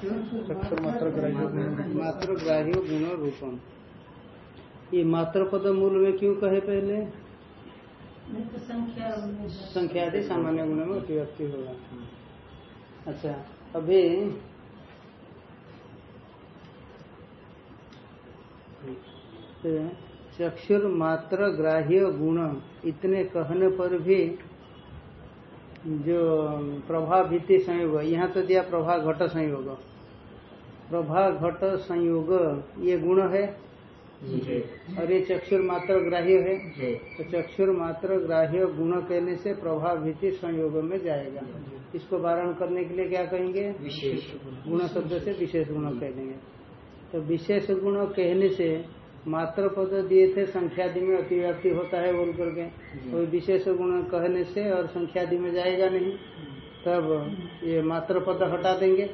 मात्र ग्राह्य गुण रूपम ये मात्र पद मूल में क्यों कहे पहले? तो संख्या आदि सामान्य गुण में अतिव्यक्ति होगा अच्छा अभी तो चक्षुर मात्र ग्राह्य गुण इतने कहने पर भी जो प्रभा संयोग, यहाँ तो दिया प्रभा घट संयोग। प्रभा घट संयोग ये गुण है? और ये चक्षुर मात्र ग्राह्य है? तो चक्षुर मात्र ग्राह्य गुण कहने से प्रभा भीति संयोग में जाएगा। इसको वारण करने के लिए क्या कहेंगे? विशेष गुण शब्द से विशेष गुण कह देंगे। तो विशेष गुण कहने से मात्र पद दिए थे संख्यादि में अतिव्याप्ति होता है बोल करके। कोई विशेष गुण कहने से और संख्यादि में जाएगा नहीं तब ये मात्र पद हटा देंगे।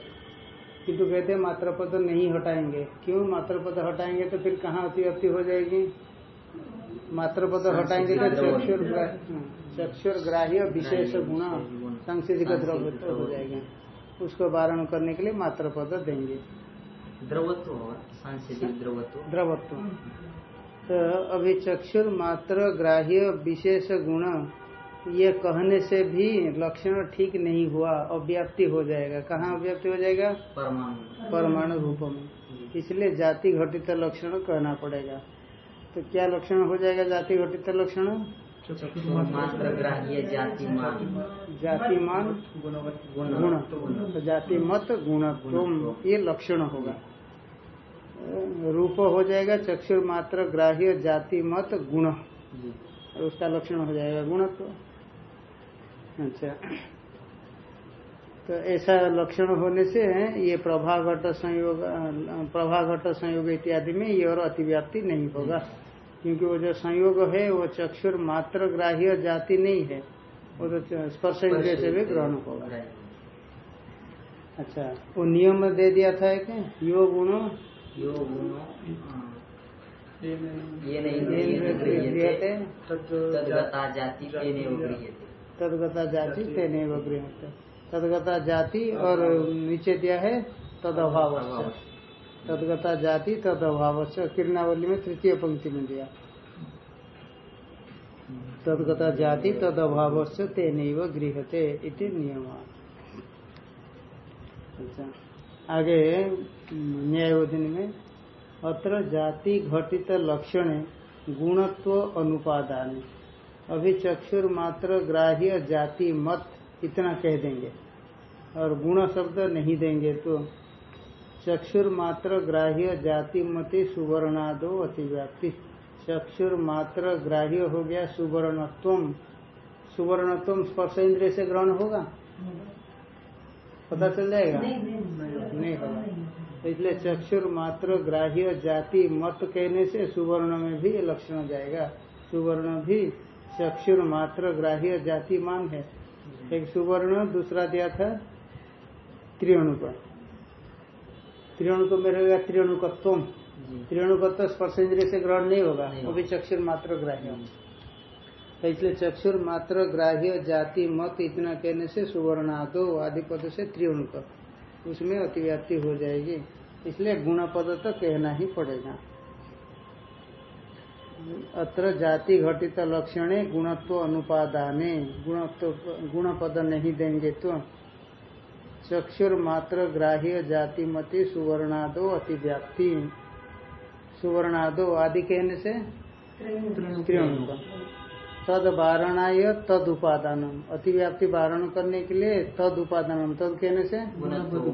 किंतु कहते हैं मात्र पद नहीं हटाएँगे। क्यों मात्र पद हटाएँगे तो फिर कहाँ अति अतिव्याप्ति हो जाएगी? मात्र पद हटाएँगे तो चक्षुर चक्षुर ग्राह्य विशेष गुण संसिधिक द्रव्य हो जाएगा। उसको वारण करने के लिए मात्र पद देंगे। द्रवत्व होगा द्रवत्व। तो अभी चक्षुर मात्र ग्राह्य विशेष गुण ये कहने से भी लक्षण ठीक नहीं हुआ अव्याप्ति हो जाएगा। कहाँ अव्याप्ति हो जाएगा? परमाणु। परमाणु रूप में। इसलिए जाति घटित लक्षण कहना पड़ेगा। तो क्या लक्षण हो जाएगा जाति घटित लक्षण? ग्राह्य जाति मान गुण। गुण तो जाति मत गुण तुम ये लक्षण होगा। रूप हो जाएगा चक्षुर मात्र ग्राह्य जाति मत गुण। उसका लक्षण हो जाएगा गुणत्व। अच्छा। तो ऐसा लक्षण होने से ये प्रभाघट संयोग प्रभाघट संयोग इत्यादि में ये और अतिव्याप्ति नहीं होगा। क्योंकि वो जो संयोग है वो चक्षुर मात्र ग्राह्य जाति नहीं है। वो तो स्पर्श इंद्रिय से भी ग्रहण होगा। अच्छा वो नियम दे दिया था एक यो गुणो? यो गुणो हाँ। ये नहीं जाति तदगता जाति तेने गृहते तदगता जाति और नीचे दिया है तद अभाव तदगता जाति तद अभाव किरणावली में तृतीय पंक्ति में दिया। तदगता जाति तद अभाव तेन गृहते इति नियम। अच्छा। आगे न्यायोधन में अत्र जाति घटित लक्षण गुणत्व अनुपादान। अभी चक्षुर मात्र ग्राह्य जाति मत इतना कह देंगे। और गुण शब्द नहीं देंगे तो चक्षुर मात्र ग्राह्य जाति मति सुवर्णादो अतिव्याप्ति। चक्षुर मात्र ग्राह्य हो गया सुवर्णत्व। सुवर्णत्व स्पर्श इंद्रिय से ग्रहण होगा? पता चल जाएगा? नहीं होगा। इसलिए चक्षुर मात्र ग्राह्य जाति मत कहने से सुवर्ण में भी लक्षण जाएगा। सुवर्ण भी चक्षुर मात्र ग्राह्य जाति मान है। एक सुवर्ण दूसरा दिया था त्रिअणुक। त्रिअणुक में रहेगा त्रिअणुकत्व स्पर्श इंद्रिय से ग्रहण नहीं होगा वो भी चक्षुर मात्र ग्राह्य। तो इसलिए चक्षुर मात्र ग्राह्य जाति मत इतना कहने से सुवर्णादो आदि पद से त्रिअणुक। उसमें अतिव्याप्ति हो जाएगी। इसलिए गुण पद तो कहना ही पड़ेगा। अत्र जाति घटित लक्षण गुणत्व अनुपादाने। गुणत्व गुण पद नहीं देंगे तो। चक्षुर मात्र ग्राह्य जाति मति सुवर्णादो अतिव्याप्ति। सुवर्णादो आदि कहने से? तद वारणाय तद उपादानम। अतिव्याप्ति वारण करने के लिए तद उपादानम। तद कहने से।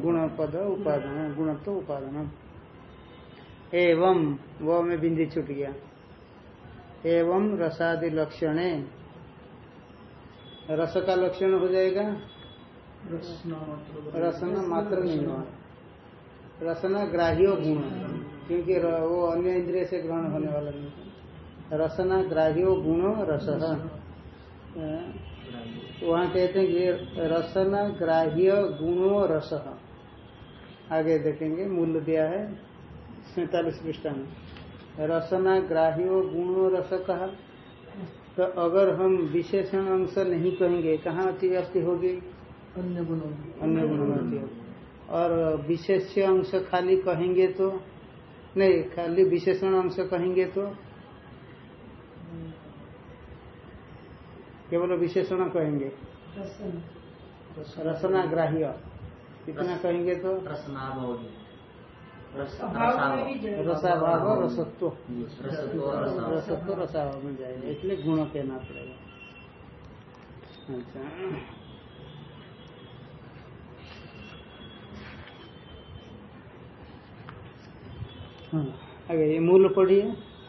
गुण पद उपादान गुणत्व उपादानम। एवं वो में बिंदी छूट गया। एवं रसादि लक्षण। रस का लक्षण हो जाएगा? रसना मात्र नहीं हुआ। रसना ग्राह्यो गुण क्योंकि वो अन्य इंद्रिय से ग्रहण होने वाला नहीं रसना ग्राह्यो गुणो रस। वहाँ कहते हैं कि रसना ग्राह्य गुणो रस। आगे देखेंगे, मूल्य दिया है सैतालीस पृष्ठा में रसना ग्राह्यो गुणो रस कहा तो अगर हम विशेषण अंश नहीं कहेंगे कहाँ अति अतिव्याप्ति होगी? अन्य गुणों अन्य गुणों में अति और विशेष अंश खाली कहेंगे तो? नहीं खाली विशेषण अंश कहेंगे तो? केवल विशेषण कहेंगे। रसना। ग्राह्य कितना कहेंगे तो? रसना भवति रस अभाव में भी जड़- रसाभाव रसत्व। रसत्व रसत्व रसाभाव में जाएगा इसलिए गुण कहना पड़ेगा। अच्छा। हाँ, आगे ये मूल पढ़िए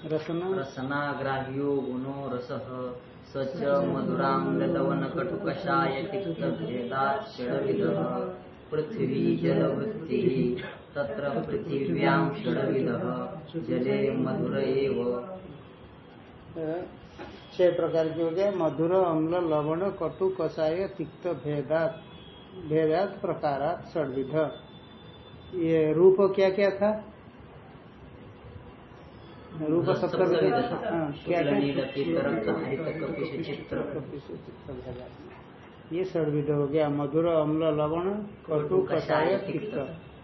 रसना। रसनाग्राह्यो गुणो रसः स च मधुराम्ललवण कटुकषाय षड्विधः पृथ्वी जलवृत्तिः। तत्र पृथिव्यां षड्विधः जले मधुर एव। छह प्रकार के हो गए मधुर अम्ल लवण कटु कषाय तिक्त भेदात। भेदात प्रकारात षडविध। ये रूप क्या क्या था? रूप हाँ, क्या क्या? हरित कपिश चित्र। ये षडविध हो गया। मधुर अम्ल लवण कटु कषाय तिक्त।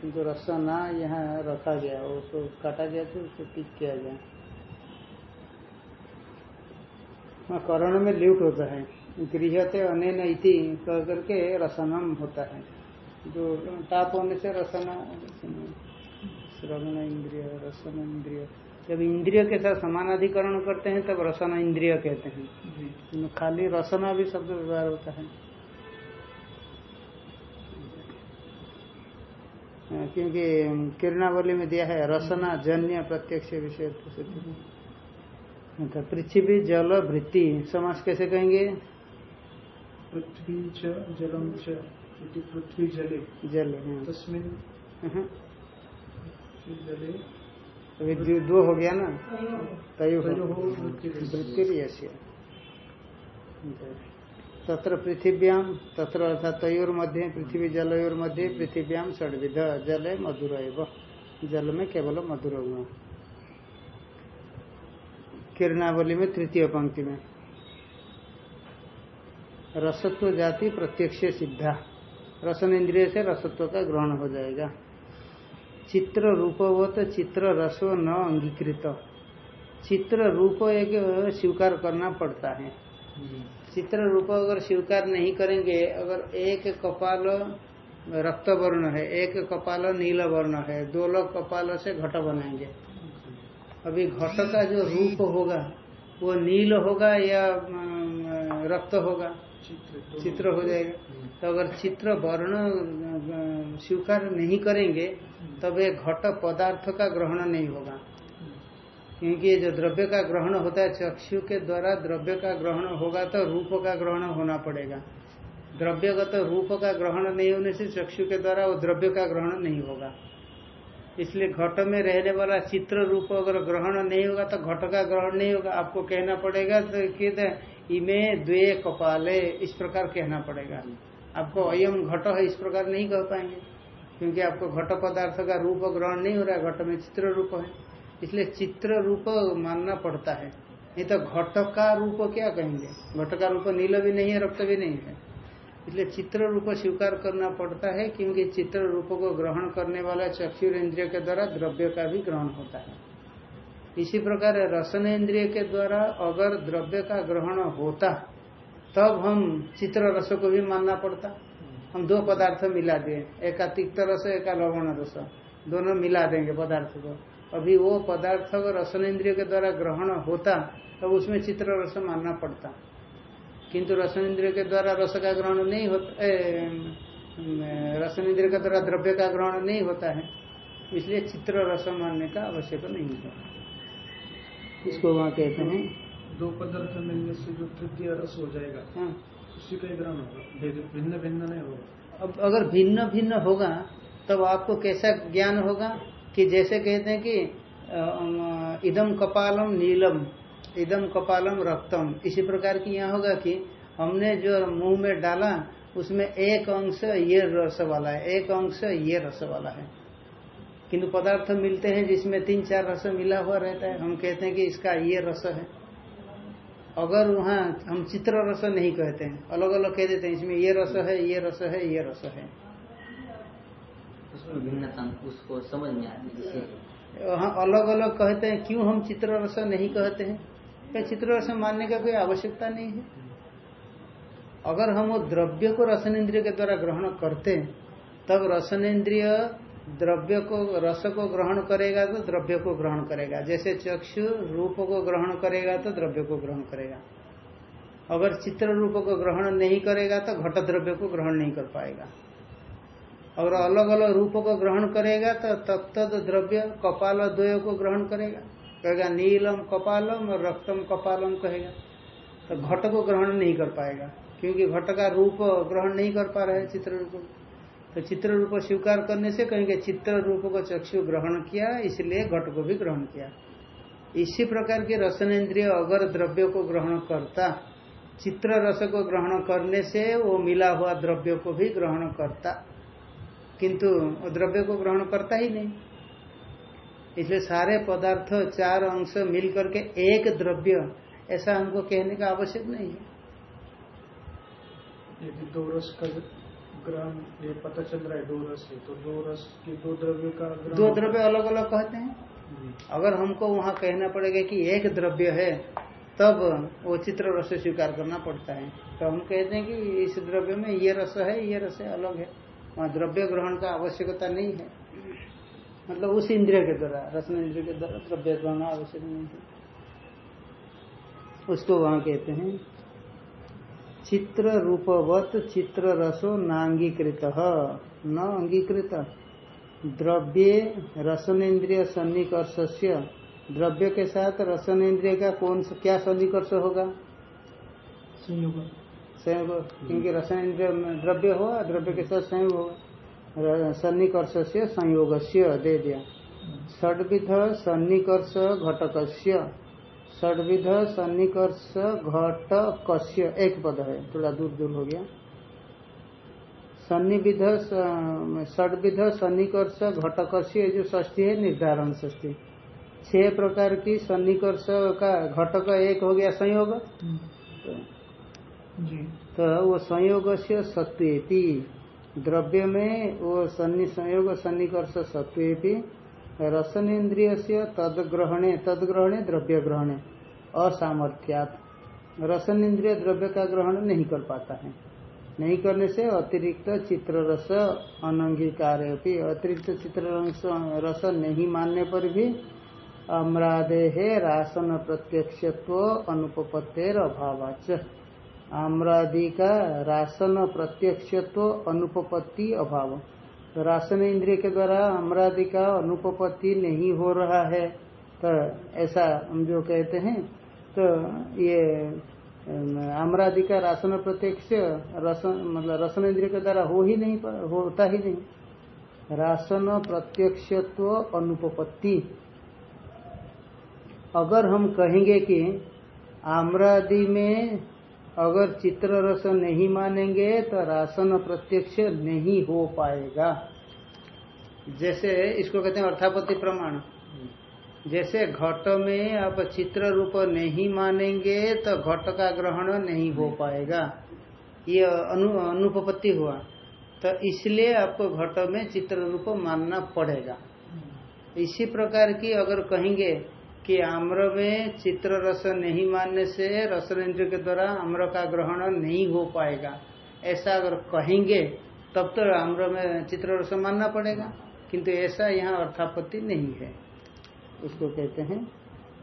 किंतु रसना यहाँ रखा गया तो काटा गया तो उसको टिक किया गया। हाँ करण में ल्यूट होता है। गृहते अनेन इति कह करके रसनम होता है। जो ताप होने से रसना श्रवण इंद्रिय रसन इंद्रिय। जब इंद्रिय के साथ समानाधिकरण करते हैं तब रसना इंद्रिय कहते हैं। खाली रसना भी शब्द व्यवहार होता है। क्योंकि किरणावली में दिया है रसना जन्य प्रत्यक्ष विषय अच्छा पृथ्वी जल वृत्ति समास कैसे कहेंगे? पृथ्वी जलम पृथ्वी जले। जल हाँ। तस्मिन् हाँ। जले। अभी दो हो गया ना? तय। वृत्तिर्यस्य तत्र पृथिव्याम तत्र अर्थात तयोर मध्य पृथ्वी जलयोर मध्य पृथिव्याम षडविध, जले मधुर एव। जल में केवल मधुर गुण किरणावली में तृतीय पंक्ति में। रसत्व जाति प्रत्यक्ष सिद्धा। रसन इंद्रिय से रसत्व का ग्रहण हो जाएगा। चित्र रूपवत चित्र रसो न अंगीकृत। चित्र रूप एक स्वीकार करना पड़ता है। चित्र रूप अगर स्वीकार नहीं करेंगे, अगर एक कपाल रक्त वर्ण है, एक कपाल नील वर्ण है, दो लोग कपाल से घट बनाएँगे। अभी घट का जो रूप होगा, वो नील होगा या रक्त होगा? चित्र हो जाएगा। तो अगर चित्र वर्ण स्वीकार नहीं करेंगे, तब ये घट पदार्थ का ग्रहण नहीं होगा। क्योंकि जो द्रव्य का ग्रहण होता है, चक्षु के द्वारा द्रव्य का ग्रहण होगा तो रूप का ग्रहण होना पड़ेगा। द्रव्यगत रूप का ग्रहण नहीं होने से चक्षु के द्वारा वो द्रव्य का ग्रहण नहीं होगा। इसलिए घट में रहने वाला चित्र रूप अगर ग्रहण नहीं होगा तो घट का ग्रहण नहीं होगा। आपको कहना पड़ेगा तो कि इमे द्वे कपाले, इस प्रकार कहना पड़ेगा। आपको अयम घट है, इस प्रकार नहीं कह पाएँगे। क्योंकि आपको घट पदार्थ का रूप ग्रहण नहीं हो रहा है घट में चित्र रूप है। इसलिए चित्र रूप मानना पड़ता है। नहीं तो घट का रूप क्या कहेंगे? घट का रूप नील भी नहीं है, रक्त भी नहीं है। इसलिए चित्र रूप स्वीकार करना पड़ता है, क्योंकि चित्र रूप को ग्रहण करने वाला चक्षुर इंद्रिय के द्वारा द्रव्य का भी ग्रहण होता है। इसी प्रकार रसन इंद्रिय के द्वारा अगर द्रव्य का ग्रहण होता, तब हम चित्र रस को भी मानना पड़ता। हम दो पदार्थ मिला दिए एक का तिक्त रस, एक का लवण रस। दोनों मिला देंगे पदार्थ को। अभी वो पदार्थ अगर रसन इंद्रिय के द्वारा ग्रहण होता तब उसमें चित्र रस मानना पड़ता। किंतु रसन इंद्रिय के द्वारा रस का ग्रहण नहीं होता रसन इंद्रिय के द्वारा द्रव्य का ग्रहण नहीं होता है इसलिए चित्र रस मानने का आवश्यक नहीं है। इसको वहाँ कहते हैं। दो पदार्थ मिलने से जो तृतीय रस हो जाएगा हाँ, उसी का ग्रहण होगा भिन्न भिन्न नहीं होगा। अब अगर भिन्न भिन्न होगा तब आपको कैसा ज्ञान होगा? कि जैसे कहते हैं कि इदम कपालम नीलम इदम कपालम रक्तम। इसी प्रकार की यहाँ होगा कि हमने जो मुँह में डाला, उसमें एक अंश ये रस वाला है, एक अंश ये रस वाला है। किंतु पदार्थ मिलते हैं जिसमें तीन चार रस मिला हुआ रहता है। हम कहते हैं कि इसका ये रस है। अगर वहाँ हम चित्र रस नहीं कहते हैं अलग अलग कह देते हैं, इसमें ये रस है, ये रस है, ये रस है। उसमें भिन्नता उसको समझ में आती है। जैसे वहाँ अलग अलग कहते हैं, क्यों हम चित्र रस नहीं कहते हैं? क्या चित्र रस मानने का कोई आवश्यकता नहीं है? अगर हम वो द्रव्य को रसनेन्द्रिय के द्वारा ग्रहण करते हैं, तब रसनेन्द्रिय द्रव्य को, रस को ग्रहण करेगा तो द्रव्य को ग्रहण करेगा। जैसे चक्षु रूप को ग्रहण करेगा तो द्रव्य को ग्रहण करेगा। अगर चित्र रूप को ग्रहण नहीं करेगा तो घट द्रव्य को ग्रहण नहीं कर पाएगा। और अलग अलग रूप को ग्रहण करेगा तो तत्त द्रव्य कपाल द्वय को ग्रहण करेगा। कहेगा, नीलम कपालम और रक्तम कपालम कहेगा। तो घट को ग्रहण नहीं कर पाएगा, क्योंकि घट का रूप ग्रहण नहीं कर पा रहे चित्र रूप तो चित्र रूप स्वीकार करने से कहेंगे चित्र रूप को चक्षु ग्रहण किया, इसलिए घट को भी ग्रहण किया। इसी प्रकार के रसनेन्द्रिय अगर द्रव्य को ग्रहण करता, चित्र रस को ग्रहण करने से वो मिला हुआ द्रव्य को भी ग्रहण करता। किंतु द्रव्य को ग्रहण करता ही नहीं। इसलिए सारे पदार्थ चार अंश मिल करके एक द्रव्य ऐसा हमको कहने का आवश्यक नहीं है। यदि दो रस का ग्रहण ये पता चल रहा है दो रस है तो दो रस के दो द्रव्य का दो द्रव्य अलग अलग कहते हैं। अगर हमको वहाँ कहना पड़ेगा कि एक द्रव्य है तब वो चित्र रस स्वीकार करना पड़ता है। तो हम कहते हैं कि इस द्रव्य में ये रस है ये रस है अलग है। वहाँ द्रव्य ग्रहण का आवश्यकता नहीं है। मतलब उस इंद्रिय के द्वारा रसन इंद्रिय के द्वारा द्रव्य ग्रहण आवश्यक नहीं है। उसको वहाँ कहते हैं चित्र रूपवत चित्र रसो नांगीकृत। न अंगीकृत। द्रव्य रसनेन्द्रिय सन्निकर्ष द्रव्य के साथ रसन इंद्रिय का कौन सा, क्या सन्निकर्ष होगा? संयोग क्योंकि में द्रव्य होगा द्रव्य के साथ संयोग होगा सन्निकर्ष से संयोग दे दिया। षडविध सन्निकर्ष घटक षडविध सन्निकर्ष घटक एक पद है थोड़ा दूर दूर हो गया। सन्निविध षडविध सन्निकर्ष घटक जो षष्ठी है निर्धारण षष्ठी। छह प्रकार की सन्निकर्ष का घटक एक हो गया संयोग। जी तो वो संयोग से सत्वेपी द्रव्य में वो सन्नि संयोग सन्निकर्ष सत्वेपी रसनेन्द्रिय से तदग्रहणे तदग्रहणे द्रव्य ग्रहणे असामर्थ्यात। रसनेन्द्रिय द्रव्य का ग्रहण नहीं कर पाता है। नहीं करने से अतिरिक्त चित्र रस अनंगीकार अतिरिक्त चित्र रस नहीं मानने पर भी अम्रादे रासन प्रत्यक्षत्व अनुपत्तेर अभावाच आम्रादि का रासन प्रत्यक्षत्व अनुपपत्ति अभाव। तो रासन इंद्रिय के द्वारा अमरादि का अनुपपत्ति नहीं हो रहा है तो ऐसा हम जो कहते हैं तो ये अमरादि का रासन प्रत्यक्ष रसन मतलब रसन इंद्रिय के द्वारा हो ही नहीं, होता ही नहीं। रासन प्रत्यक्षत्व अनुपपत्ति। अगर हम कहेंगे कि आम्रादि में अगर चित्र रस नहीं मानेंगे तो रासन प्रत्यक्ष नहीं हो पाएगा। जैसे इसको कहते हैं अर्थापत्ति प्रमाण। जैसे घट में आप चित्र रूप नहीं मानेंगे तो घट का ग्रहण नहीं हो पाएगा। ये अनु, अनुपपत्ति हुआ। तो इसलिए आपको घट में चित्र रूप मानना पड़ेगा। इसी प्रकार की अगर कहेंगे कि आम्र में चित्र रस नहीं मानने से रसन इंद्र के द्वारा आम्र का ग्रहण नहीं हो पाएगा। ऐसा अगर कहेंगे, तब तो आम्र में चित्र रस मानना पड़ेगा। किंतु ऐसा यहाँ अर्थापत्ति नहीं है। उसको कहते हैं,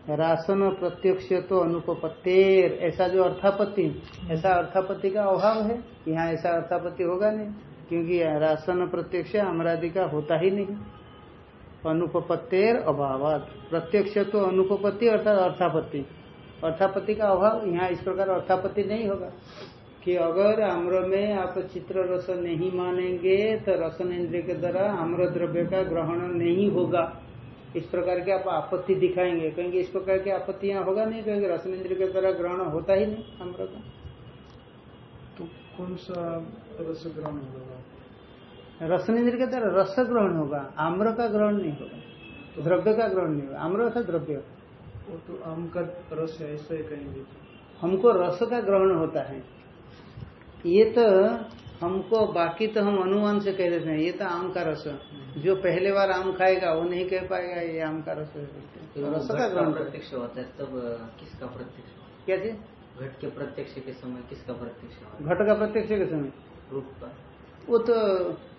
रासन प्रत्यक्ष तो अनुपत्तेर ऐसा जो अर्थापत्ति, ऐसा अर्थापत्ति का अभाव है, यहाँ ऐसा अर्थापत्ति होगा नहीं। क्योंकि रासन प्रत्यक्ष अमरादि का होता ही नहीं। अनुपत्तेर अभाव प्रत्यक्ष तो अनुपपत्ति अर्थात अर्थापत्ति। अर्थापत्ति का अभाव, यहाँ इस प्रकार अर्थापत्ति नहीं होगा। कि अगर आम्र में आप चित्र रस नहीं मानेंगे तो रसन इंद्रिय के द्वारा आम्र द्रव्य का ग्रहण नहीं होगा। इस प्रकार के आप आपत्ति दिखाएँगे। कहेंगे, इस प्रकार की आपत्ति यहाँ होगा नहीं कहेंगे रसन इंद्र के द्वारा ग्रहण होता ही नहीं आम्र का। तो कौन सा रस ग्रहण होगा? रसन इंद्र के द्वारा रस ग्रहण होगा आम्र का ग्रहण नहीं होगा द्रव्य का ग्रहण नहीं होगा। आम्र अर्थात द्रव्य। वो तो आम का रस है ऐसा ही कहेंगे हमको रस का ग्रहण होता है। ये तो हमको बाकी तो हम अनुमान से कह देते हैं ये तो आम का रस। जो पहले बार आम खाएगा वो नहीं कह पाएगा ये आम का रस है। फिर रस का ग्रहण। प्रत्यक्ष होता है तब किसका प्रत्यक्ष? क्या चीज़? घट के प्रत्यक्ष के समय किसका प्रत्यक्ष घट का प्रत्यक्ष के समय। रूप का। वो तो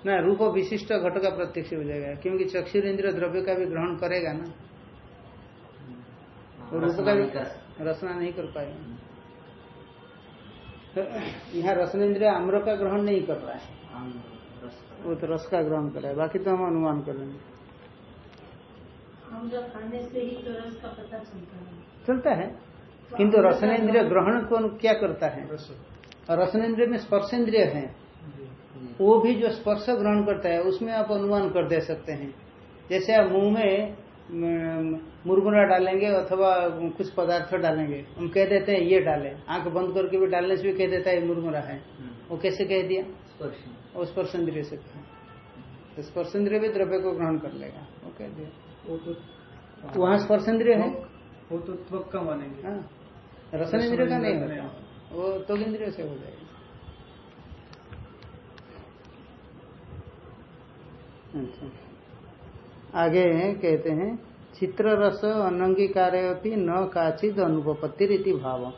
ना रूप विशिष्ट घट का प्रत्यक्ष हो जाएगा। क्योंकि चक्षुर इंद्र द्रव्य का भी ग्रहण करेगा ना। वो रूप का भी रसना रसना नहीं कर पाएगा। तो यहाँ रसन इंद्रिय आम्र का ग्रहण नहीं कर रहा है। आम रस का। वो तो रस का ग्रहण कर रहा है। बाकी तो हम अनुमान करेंगे हम जब खाने से ही तो रस का पता चलता है। चलता है। किंतु रसन इंद्रिय ग्रहण कौन क्या करता है? रस। और रसन इंद्रिय में स्पर्श इंद्रिय है। वो भी जो स्पर्श ग्रहण करता है उसमें आप अनुमान कर दे सकते हैं। जैसे आप मुँह में मुरमुरा डालेंगे अथवा कुछ पदार्थ डालेंगे हम कह देते हैं ये डाले। आँख बंद करके भी डालने से भी कह देता है मुरमुरा है। हम्म, वो कैसे कह दिया? स्पर्श। वो स्पर्श इंद्रिय से तो स्पर्श इंद्रिय भी द्रव्य को ग्रहण कर लेगा वो कह दिया। वो तो वहाँ स्पर्श इंद्रिय है? वो तो त्वक का मानेंगे। हाँ। रसन इंद्रिय का नहीं नहीं होता। वो तो इंद्रिय से हो जाएगा अच्छा आगे कहते हैं चित्र रस अनंगीकार न काचिद अनुपत्ति रीति भाव।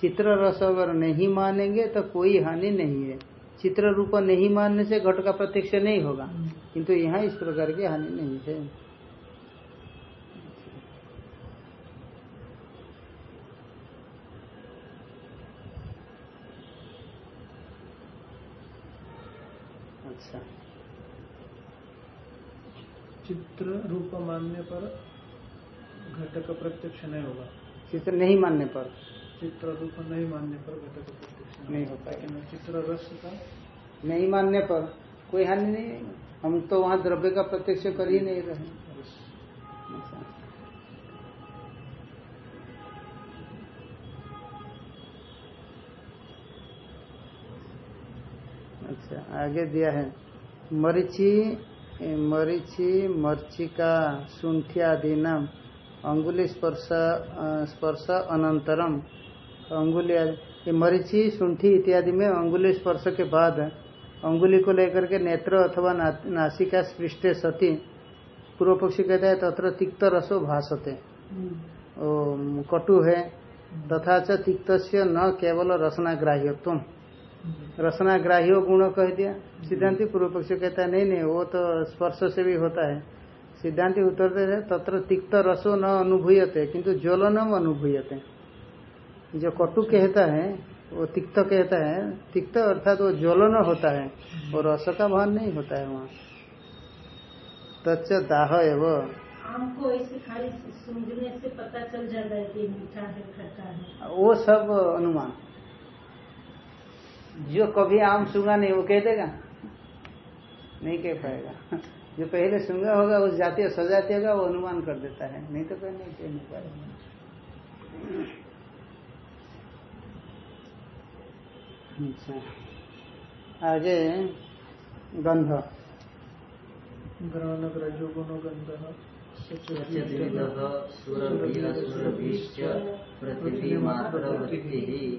चित्र रस अगर नहीं मानेंगे तो कोई हानि नहीं है। चित्र रूप नहीं मानने से घट का प्रत्यक्ष नहीं होगा। किंतु यहाँ इस प्रकार की हानि नहीं है अच्छा चित्र रूप मानने पर घटक प्रत्यक्ष नहीं होगा। चित्र नहीं मानने पर। चित्र रूप नहीं मानने पर घटक प्रत्यक्ष नहीं हो पाएगा। चित्र रस का नहीं मानने पर कोई हानि नहीं। है हम तो वहाँ द्रव्य का प्रत्यक्ष कर ही नहीं रहे। अच्छा आगे दिया है। मरीचि मरीचि मर्चिका शुंठियादि नाम अंगुली स्पर्श स्पर्श अनंतरम अंगुली ये मरीचि शुंठी इत्यादि में अंगुली स्पर्श के बाद अंगुली को लेकर के नेत्र अथवा ना, नासिका स्पृष्टे सती पूर्व पक्षी कहता है तत्र तिक्त रसो भाषते कटु है तथा च तिक्त न केवल रसना रसनाग्राह्यत्व रसनाग्राह्य गुण कह दिया। सिद्धांति पूर्व पक्ष कहता है नहीं नहीं वो तो स्पर्श से भी होता है। सिद्धांति उत्तर दे रहे तत्र तिक्त रसो न अनुभूयते किंतु ज्वलनम अनुभूयते। जो कटु कहता है वो तिक्त कहता है। तिक्त अर्थात वो ज्वलन होता है और रस का भान नहीं होता है वहाँ। तच्च दाह एवं। आम को ऐसे खाली सूंघने से पता चल जाता है कि मीठा है खट्टा है। वो सब अनुमान। जो कभी आम सूँगा नहीं वो कह देगा। नहीं कह पाएगा। जो पहले सूँगा होगा उस जातीय सजातीय का वो अनुमान कर देता है। नहीं तो कोई नहीं कह नहीं पाएगा। अच्छा। आगे गंध। ग्रहण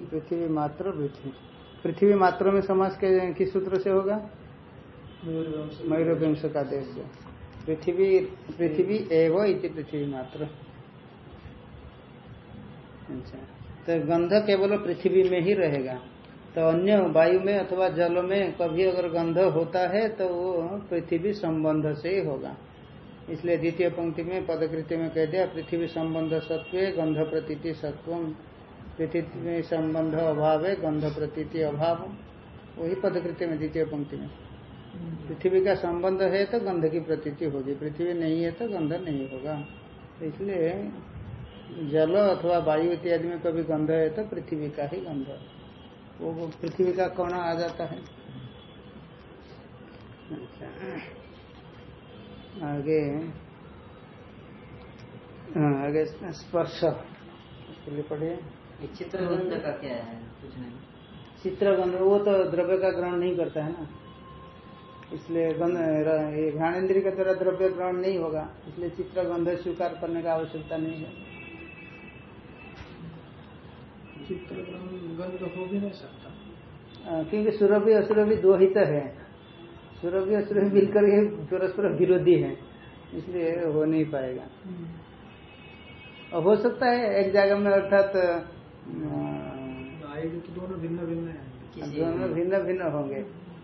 पृथ्वी मात्र पृथ्वी पृथ्वी मात्र में समाज के किस सूत्र से होगा? मयूरवंश का देश से। पृथ्वी पृथ्वी एव इति पृथ्वी मात्र। अच्छा। तो गंध केवल पृथ्वी में ही रहेगा। तो अन्य वायु में अथवा जल में कभी अगर गंध होता है तो वो पृथ्वी संबंध से ही होगा। इसलिए द्वितीय पंक्ति में पदकृति में कह दिया पृथ्वी संबंध सत्व गंध प्रतीति सत्व में संबंध अभाव है गंध प्रतीति अभाव वही पदकृत्य में, द्वितीय पंक्ति में। पृथ्वी का संबंध है तो गंध की प्रतीति होगी। पृथ्वी नहीं है तो गंध नहीं होगा। इसलिए जल अथवा वायु इत्यादि में कभी गंध है तो पृथ्वी का ही गंध। वो पृथ्वी का कौन आ जाता है। अच्छा। आगे हाँ आगे स्पर्श। पढ़िए। चित्रगंध का क्या है? कुछ नहीं। चित्रगंध वो तो द्रव्य का ग्रहण नहीं करता है ना। इसलिए ये घ्राणेन्द्रिय के द्वारा द्रव्य ग्रहण नहीं होगा। इसलिए चित्रगंध स्वीकार करने का आवश्यकता नहीं है। चित्र गंध हो भी नहीं सकता। क्योंकि सुरभि असुरभि दो ही। तो है सुरभि असुरभि मिलकर के परस्पर विरोधी है। इसलिए हो नहीं पाएगा। और हो सकता है एक जगह में अर्थात आएगी तो दोनों भिन्न भिन्न है दोनों भिन्न भिन्न होंगे।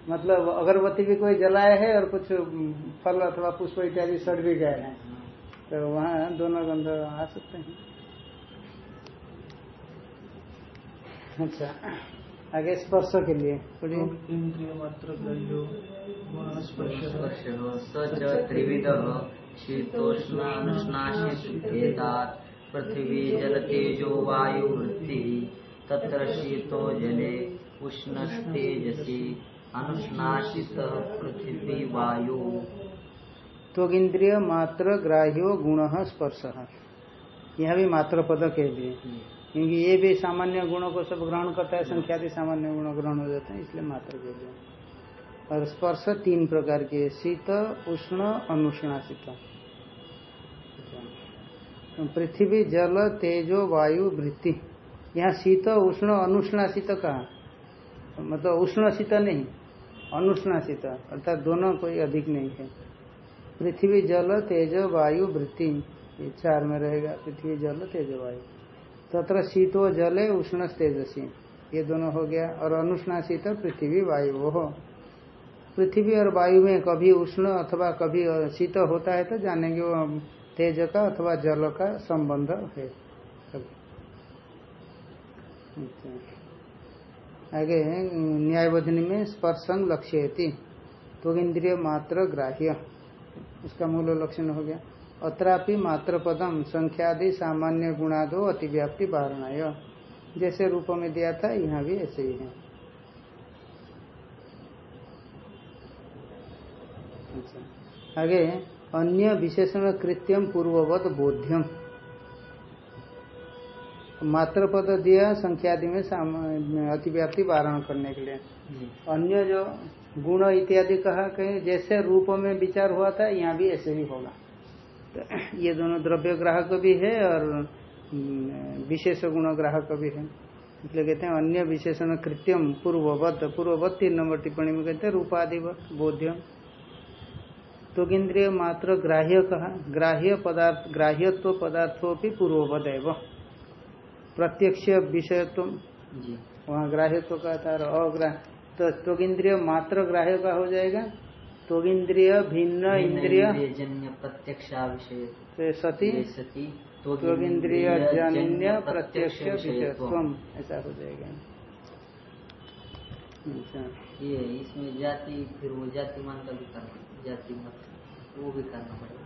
मतलब अगरबत्ती भी कोई जलाए है और कुछ फल अथवा पुष्प इत्यादि सड़ भी गए हैं। तो वहाँ दोनों गंध आ सकते हैं। अच्छा आगे स्पर्श के लिए। इंद्रिय मात्र स्पर्श। त्रिविधः पृथिवी जल तेजो वायु वृत्ति तत्र शीतो जले उष्णस्तेजसि अनुष्णाशित पृथिवी वायु। तो इंद्रिय मात्र ग्राह्यो गुण स्पर्श। यह भी मात्र पद के लिए। क्योंकि ये भी सामान्य गुणों को सब ग्रहण करता है, संख्यादि सामान्य गुण ग्रहण हो जाते हैं, इसलिए मात्र के लिए। और स्पर्श तीन प्रकार के, शीत, उष्ण अनुष्णाशित पृथ्वी, जल, तेजो, वायु, वृत्ति। यहाँ शीत, उष्ण अनुष्णाशित कहा? मतलब उष्ण शीत नहीं अनुष्णाशित अर्थात दोनों कोई अधिक नहीं है। पृथ्वी, जल, तेज, वायु, वृत्ति, ये चार में रहेगा। पृथ्वी, जल, तेज, वायु। तत्र शीतो, जले, उष्ण, तेजसी, ये। दोनों हो गया। और अनुष्णाशित पृथ्वी, वायु हो पृथ्वी और वायु में कभी उष्ण अथवा कभी शीत होता है तो जानेंगे वो तेज का अथवा जल का संबंध है। अच्छा। आगे न्यायवधनी में स्पर्शं लक्ष्य तो इंद्रिय मात्र ग्राह्य। उसका मूल लक्षण हो गया। अत्रापि मात्र पदम संख्यादि सामान्य गुणादो अतिव्याप्ति वारणा जैसे रूप में दिया था, यहाँ भी ऐसे ही है। अच्छा। आगे अन्य विशेषण कृत्यम पूर्ववत बोध्यम। मात्र पद दिया संख्यादि में अतिव्याप्ति वारण करने के लिए। अन्य जो गुण इत्यादि कहा कहीं जैसे रूप में विचार हुआ था यहाँ भी ऐसे ही होगा। तो ये दोनों द्रव्य ग्राहक भी है और विशेष गुण ग्राहक भी है। इसलिए कहते हैं अन्य विशेषण कृत्यम पूर्ववत। पूर्ववत तीन नंबर टिप्पणी में कहते हैं रूपादिवत बोध्यम। तो मात्र ग्राह्य कहा ग्राह्य पदार्थ ग्राह्यत्व पदार्थों भी पूर्ववत है प्रत्यक्ष विषयत्व जी। वहाँ ग्राह्यत्व का था और अग्राह तो त्वगिंद्रिय मात्र ग्राह्य का हो जाएगा। त्वगिंद्रिय भिन्न इंद्रिय। जन्य प्रत्यक्ष विषय। सती। सती। त्वगिंद्रिय जन्य प्रत्यक्ष विषयत्व। ऐसा हो जाएगा। ये इसमें जाति फिर वो जाति मान का भी जाति मत वो भी करना पड़ेगा।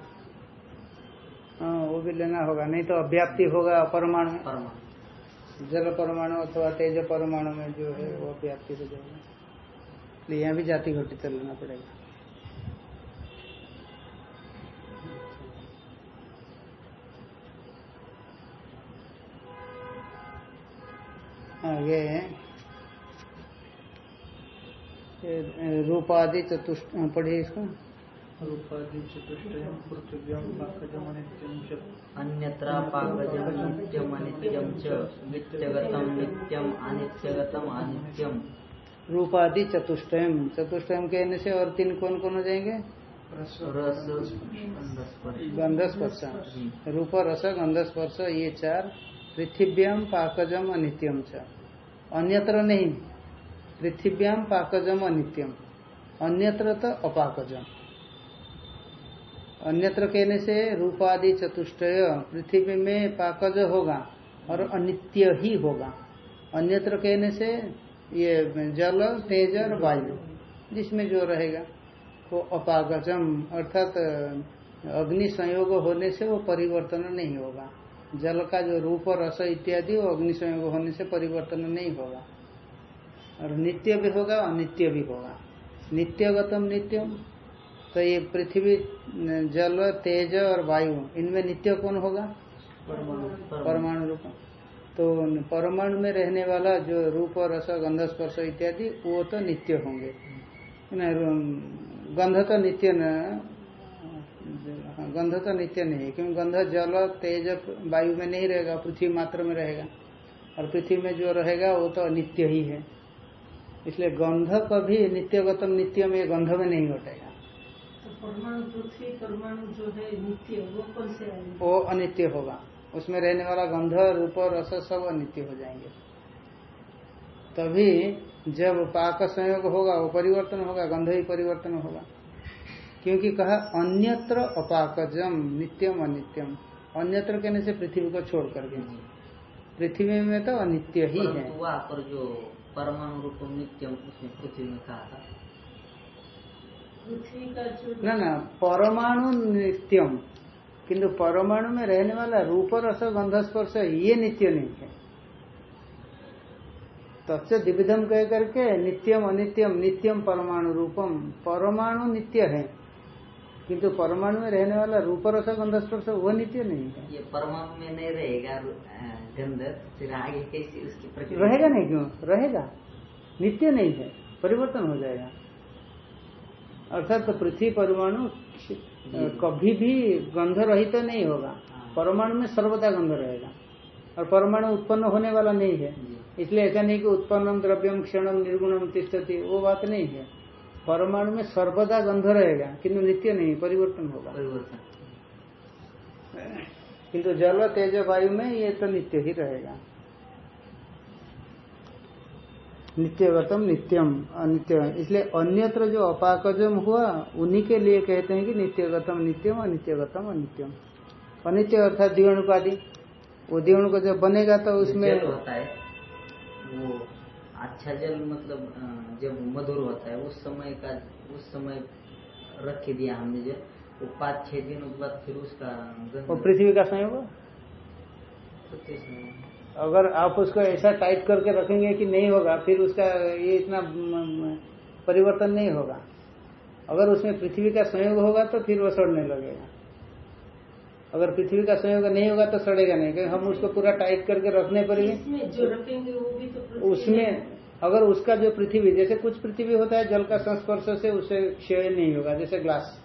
हाँ वो भी लेना होगा नहीं तो अव्याप्ति होगा परमाणु में परमाणु। जल परमाणु अथवा तेज परमाणु में जो है वो व्याप्ति हो जाएगा। इसलिए यहाँ भी जाति घटित लेना पड़ेगा। आगे रूपादि चतुष्ट पढ़िए इसको। अन्यत्र पाकजम नित्यम अनित्यम च नित्यगतम नित्यम अनित्यगतम अनित्यम रूपादि चतुष्टयम चतुष्टयम कहने से और तीन कौन कौन हो जाएँगे? गंध स्पर्श रूप रस गंध स्पर्श ये चार। पृथिव्याम पाकजम अनित्यम च। अन्यत्र नहीं। पृथिव्याम पाकजम अनित्यम अन्यत्र तो अपाकजम अन्यत्र कहने से रूपादि चतुष्टय, पृथ्वी में पाकज होगा और अनित्य ही होगा। अन्यत्र कहने से ये जल, तेज और वायु, जिसमें जो रहेगा, वो अपागजम, अर्थात अग्नि संयोग होने से वो परिवर्तन नहीं होगा। जल का जो रूप और रस इत्यादि, वो अग्नि संयोग होने से परिवर्तन नहीं होगा। और नित्य भी होगा, अनित्य भी होगा। नित्यगतम नित्यम। तो ये पृथ्वी जल तेज और वायु इनमें नित्य कौन होगा? परमाणु परमाणु। रूप। तो परमाणु में रहने वाला जो रूप रस गंध स्पर्श इत्यादि वो तो नित्य होंगे। गंध तो नित्य न हाँ, गंध तो नित्य नहीं है क्योंकि गंध जल तेज वायु में नहीं रहेगा पृथ्वी मात्र में रहेगा। और पृथ्वी में जो रहेगा वो तो नित्य ही है। इसलिए गंध कभी नित्यगतम नित्य में गंध में नहीं घटेगा। परमाणु पृथ्वी परमाणु जो है नित्य वो कौन से वो अनित्य होगा। उसमें रहने वाला गंध रूप रस सब अनित्य हो जाएँगे। तभी जब पाक संयोग होगा वो परिवर्तन होगा गंध ही परिवर्तन होगा। क्योंकि कहा अन्यत्र अपाकजम नित्यम अनित्यम। अन्यत्र कहने से पृथ्वी को छोड़ कर करके। पृथ्वी में तो अनित्य ही है। पर जो परमाणु रूप नित्यम उसमें पृथ्वी में कहा था। ना ना परमाणु नित्यम। किंतु परमाणु में रहने वाला रूप रस गंध स्पर्श ये नित्य नहीं है। तत्व द्विविधम कह करके नित्यम अनित्यम नित्यम परमाणु रूपम परमाणु नित्य है। किंतु परमाणु में रहने वाला रूप रस गंध स्पर्श वो नित्य नहीं है। ये परमाणु में नहीं रहेगा गंध फिर आगे कैसे उसकी रहेगा नहीं क्यों? रहेगा। नित्य नहीं है परिवर्तन हो जाएगा। अर्थात तो पृथ्वी परमाणु कभी भी गंध रहित तो नहीं होगा। परमाणु में सर्वदा गंध रहेगा। और परमाणु उत्पन्न होने वाला नहीं है। इसलिए ऐसा नहीं कि उत्पन्नम द्रव्यम क्षणम निर्गुणम तिष्ठति वो बात नहीं है। परमाणु में सर्वदा गंध रहेगा किंतु नित्य नहीं परिवर्तन होगा। परिवर्तन। किंतु जल तेज वायु में ये तो नित्य ही रहेगा। नित्यगतम नित्यम अनित्य। इसलिए अन्यत्र जो अपाकजम हुआ उन्हीं के लिए कहते हैं कि नित्यगतम नित्यम अनित्यगतम अनित्यम। अनित्य अर्थात दिवणुपादि वो दिवणु जब बनेगा तो उसमें होता है वो अच्छा जल मतलब जब मधुर होता है उस समय का उस समय रख के दिया हमने जल। वो पाँच छह दिनों के बाद फिर उसका वो पृथ्वी का समय कैसे? अगर आप उसको ऐसा टाइट करके रखेंगे कि नहीं होगा फिर उसका ये इतना परिवर्तन नहीं होगा। अगर उसमें पृथ्वी का संयोग होगा तो फिर वो सड़ने लगेगा। अगर पृथ्वी का संयोग नहीं होगा तो सड़ेगा नहीं क्योंकि हम उसको पूरा टाइट करके रखने पर भी जो रखेंगे वो भी तो उसमें अगर उसका जो पृथ्वी जैसे कुछ पृथ्वी होता है जल का संस्पर्श से उससे क्षय नहीं होगा जैसे ग्लास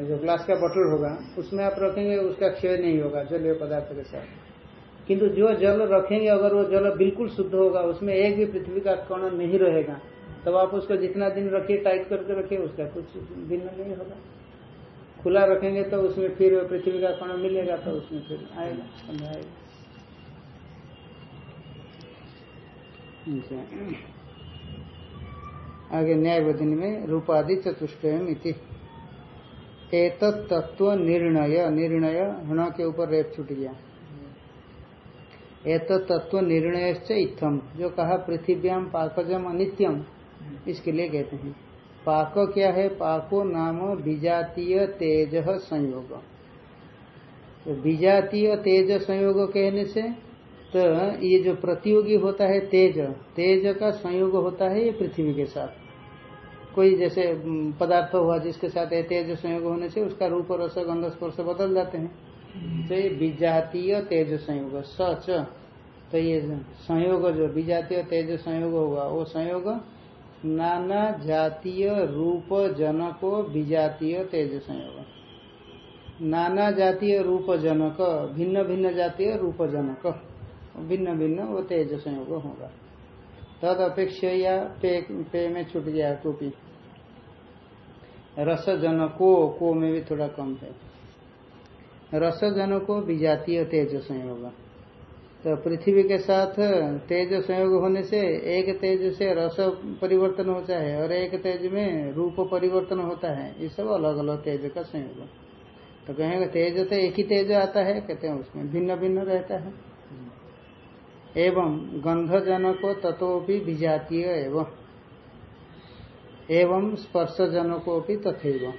जो ग्लास का बटल होगा उसमें आप रखेंगे उसका क्षय नहीं होगा जलीय पदार्थ के साथ। किंतु जो जल रखेंगे, अगर वो जल बिल्कुल शुद्ध होगा, उसमें एक भी पृथ्वी का कण नहीं रहेगा, तब आप उसको जितना दिन रखिए टाइट करके रखिए, उसका कुछ भिन्न नहीं होगा। खुला रखेंगे तो उसमें फिर पृथ्वी का कण मिलेगा तो उसमें फिर आएगा आएगा। अच्छा। आगे न्याय वचन में रूपादि चतुष्टयम इति। एतत् तत्व निर्णय निर्णय हण के ऊपर रेप छूट गया। एतत् तत्व निर्णय से इत्थम जो कहा पृथ्व्याम पाकजम अनित्यम इसके लिए कहते हैं। पाक क्या है? पाको नाम विजातीय तेज संयोग। तो विजातीय तेज संयोग कहने से तो ये जो प्रतियोगी होता है तेज तेज का संयोग होता है ये पृथ्वी के साथ। कोई जैसे पदार्थ हुआ जिसके साथ तेज संयोग होने से, उसका रूप रस गंध स्पर्श बदल जाते हैं। तो ये विजातीय तेज संयोग सच तो ये संयोग जो विजातीय तेज संयोग होगा वो संयोग नाना जातीय रूप जनको विजातीय तेज संयोग। नाना जातीय रूप जनक भिन्न भिन्न जातीय रूप जनक भिन्न भिन्न वो तेज संयोग होगा। तद अपेक्षा या पे, पे में छूट गया टोपी। रस जनको को में भी थोड़ा कम है। रस जनको विजातीय तेज संयोग। तो पृथ्वी के साथ तेज संयोग होने से एक तेज से रस परिवर्तन होता है और एक तेज में रूप परिवर्तन होता है। ये सब अलग अलग तेज का संयोग। तो कहेंगे तेज तो एक ही तेज आता है, कहते हैं उसमें भिन्न भिन्न रहता है। एवं गंधजनको भी विजातीय एवं। एवं स्पर्श जनको भी तथैव।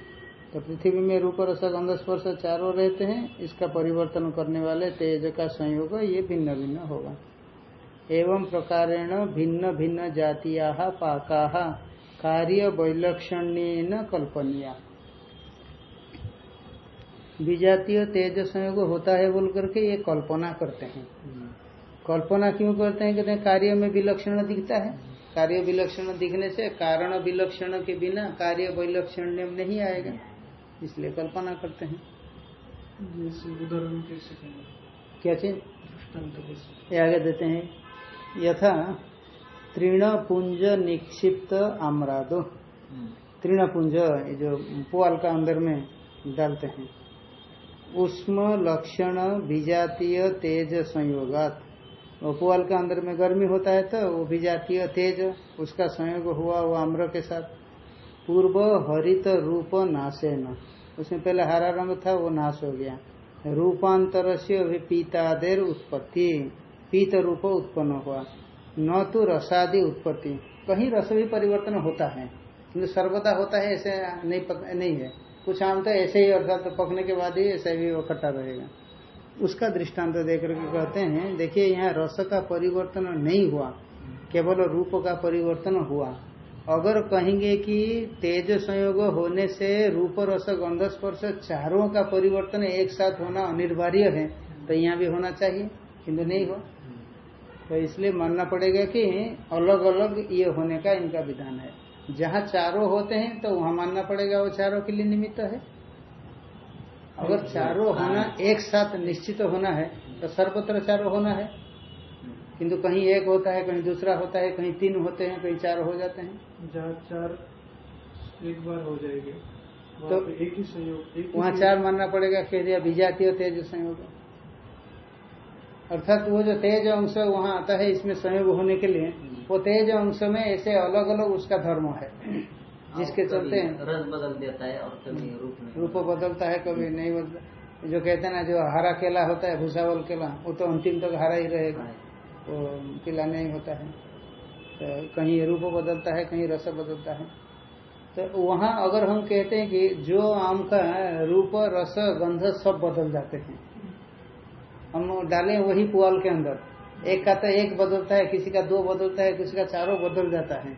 तो पृथ्वी में रूप रस गंध स्पर्श चारों रहते हैं, इसका परिवर्तन करने वाले तेज का संयोग ये भिन्न भिन्न होगा। एवं प्रकारेण भिन्न भिन्न जातिया, पाका, कार्य वैलक्षण्य कल्पनीया। विजातीय तेज संयोग होता है बोल करके ये कल्पना करते हैं। कल्पना क्यों करते हैं? कहते हैं कार्य में विलक्षण दिखता है। कार्य विलक्षण दिखने से कारण विलक्षण के बिना कार्य विलक्षण नहीं आएगा। इसलिए कल्पना करते हैं। उदाहरण कैसे क्या चीज़? दृष्टांत आगे देते हैं। यथा तृण पुंज निक्षिप्त आम्रादो। तृण पुंज ये जो पुआल का अंदर में डालते हैं। उष्म लक्षण विजातीय तेज संयोगात। पुआल के अंदर में गर्मी होता है तो वो विजातीय तेज उसका संयोग हुआ वो आम्र के साथ। पूर्व हरित रूप नाशे न उसमें पहले हरा रंग था वो नाश हो गया। रूपांतर से अभी पीतादेर उत्पत्ति पीत रूप उत्पन्न हुआ। न तो रसादि उत्पत्ति। कहीं रस भी परिवर्तन होता है। किंतु सर्वदा होता है ऐसे नहीं पक, नहीं है। कुछ आम तो ऐसे ही अर्थात तो पकने के बाद ही ऐसे भी वो खट्टा रहेगा। उसका दृष्टांत तो देकर के कहते हैं देखिए यहाँ रस का परिवर्तन नहीं हुआ। केवल रूप का परिवर्तन हुआ। अगर कहेंगे कि तेज संयोग होने से रूप रस गंध स्पर्श चारों का परिवर्तन एक साथ होना अनिवार्य है तो यहाँ भी होना चाहिए, किंतु नहीं हो। तो इसलिए मानना पड़ेगा कि अलग अलग ये होने का इनका विधान है। जहाँ चारों होते हैं तो वहाँ मानना पड़ेगा वो चारों के लिए निमित्त है। अगर चारों होना एक साथ निश्चित होना है तो सर्वत्र चारों होना है। किंतु कहीं एक होता है कहीं दूसरा होता है कहीं तीन होते हैं कहीं चार हो जाते हैं। जहाँ चार एक बार हो जाएँगे। तो एक ही संयोग वहाँ चार मानना पड़ेगा कह दिया विजातीय तेज संयोग। अर्थात वो जो तेज अंश वहाँ आता है इसमें संयोग होने के लिए वो तेज अंश में ऐसे अलग अलग उसका धर्म है जिसके चलते रस बदल देता है और कभी रूप रूप बदलता। है कभी नहीं बदलता जो कहते हैं ना जो हरा केला होता है भूसावल केला वो तो अंतिम तक हरा ही रहेगा। वो पीला नहीं होता है। तो कहीं रूप बदलता है, कहीं रस बदलता है। तो वहाँ अगर हम कहते हैं कि जो आम का रूप, रस, गंध सब बदल जाते हैं। हम डालें वही पुआल के अंदर। एक का तो एक बदलता है, किसी का दो बदलता है, किसी का चारों बदल जाता है।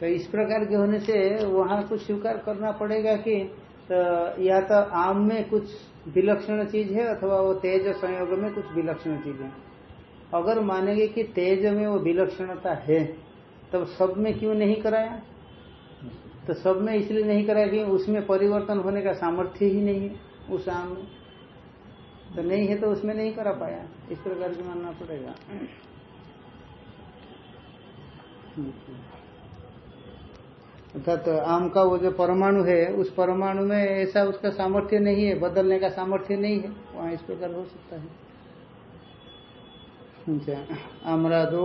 तो इस प्रकार के होने से वहाँ कुछ स्वीकार करना पड़ेगा कि तो या तो आम में कुछ विलक्षण चीज़ है अथवा वो तेज संयोग में कुछ विलक्षण चीज़ है। अगर मानेंगे कि तेज में वो विलक्षणता है, तब सब में क्यों नहीं कराया? तो सब में इसलिए नहीं कराया कि उसमें परिवर्तन होने का सामर्थ्य ही नहीं है, उस आम में। तो नहीं है तो उसमें नहीं करा पाया। इस प्रकार की मानना पड़ेगा। अर्थात तो आम का वो जो परमाणु है, उस परमाणु में ऐसा उसका सामर्थ्य नहीं है, बदलने का सामर्थ्य नहीं है, वहाँ इस प्रकार हो सकता है। आम्रादो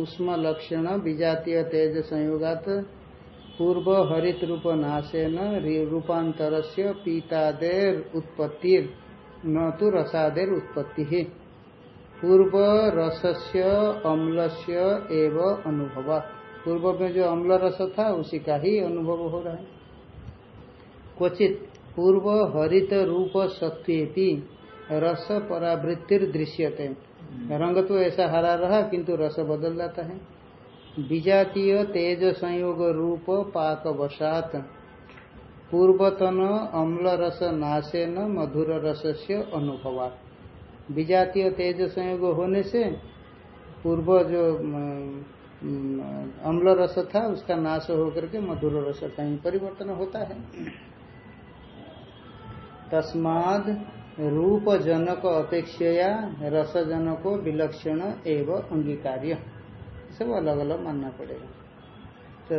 उष्म लक्षण विजातीय तेज संयोगात पूर्व हरित रूप नाशेन रूपांतर से पीतादेर उत्पत्ति न तो रसादेर उत्पत्ति। है पूर्व रसस्य अम्लस्य एव अनुभव। पूर्व में जो अम्ल रस था, उसी का ही अनुभव हो रहा है। क्वचित पूर्व हरित रूप सत्वेपि रस परावृत्तिर दृश्यते। रंग तो ऐसा हरा रहा, किंतु रस बदल जाता है। विजातीय तेज संयोग रूप पाक वशात पूर्वतन अम्ल रस नाशेन मधुर रस से अनुभवात। विजातीय तेज संयोग होने से पूर्व जो अम्ल रस था, उसका नाश होकर के मधुर रस का ही परिवर्तन होता है। तस्माद रूप जनक अपेक्षया रस जनको विलक्षण एवं अंगीकार्य। सब अलग अलग मानना पड़ेगा। तो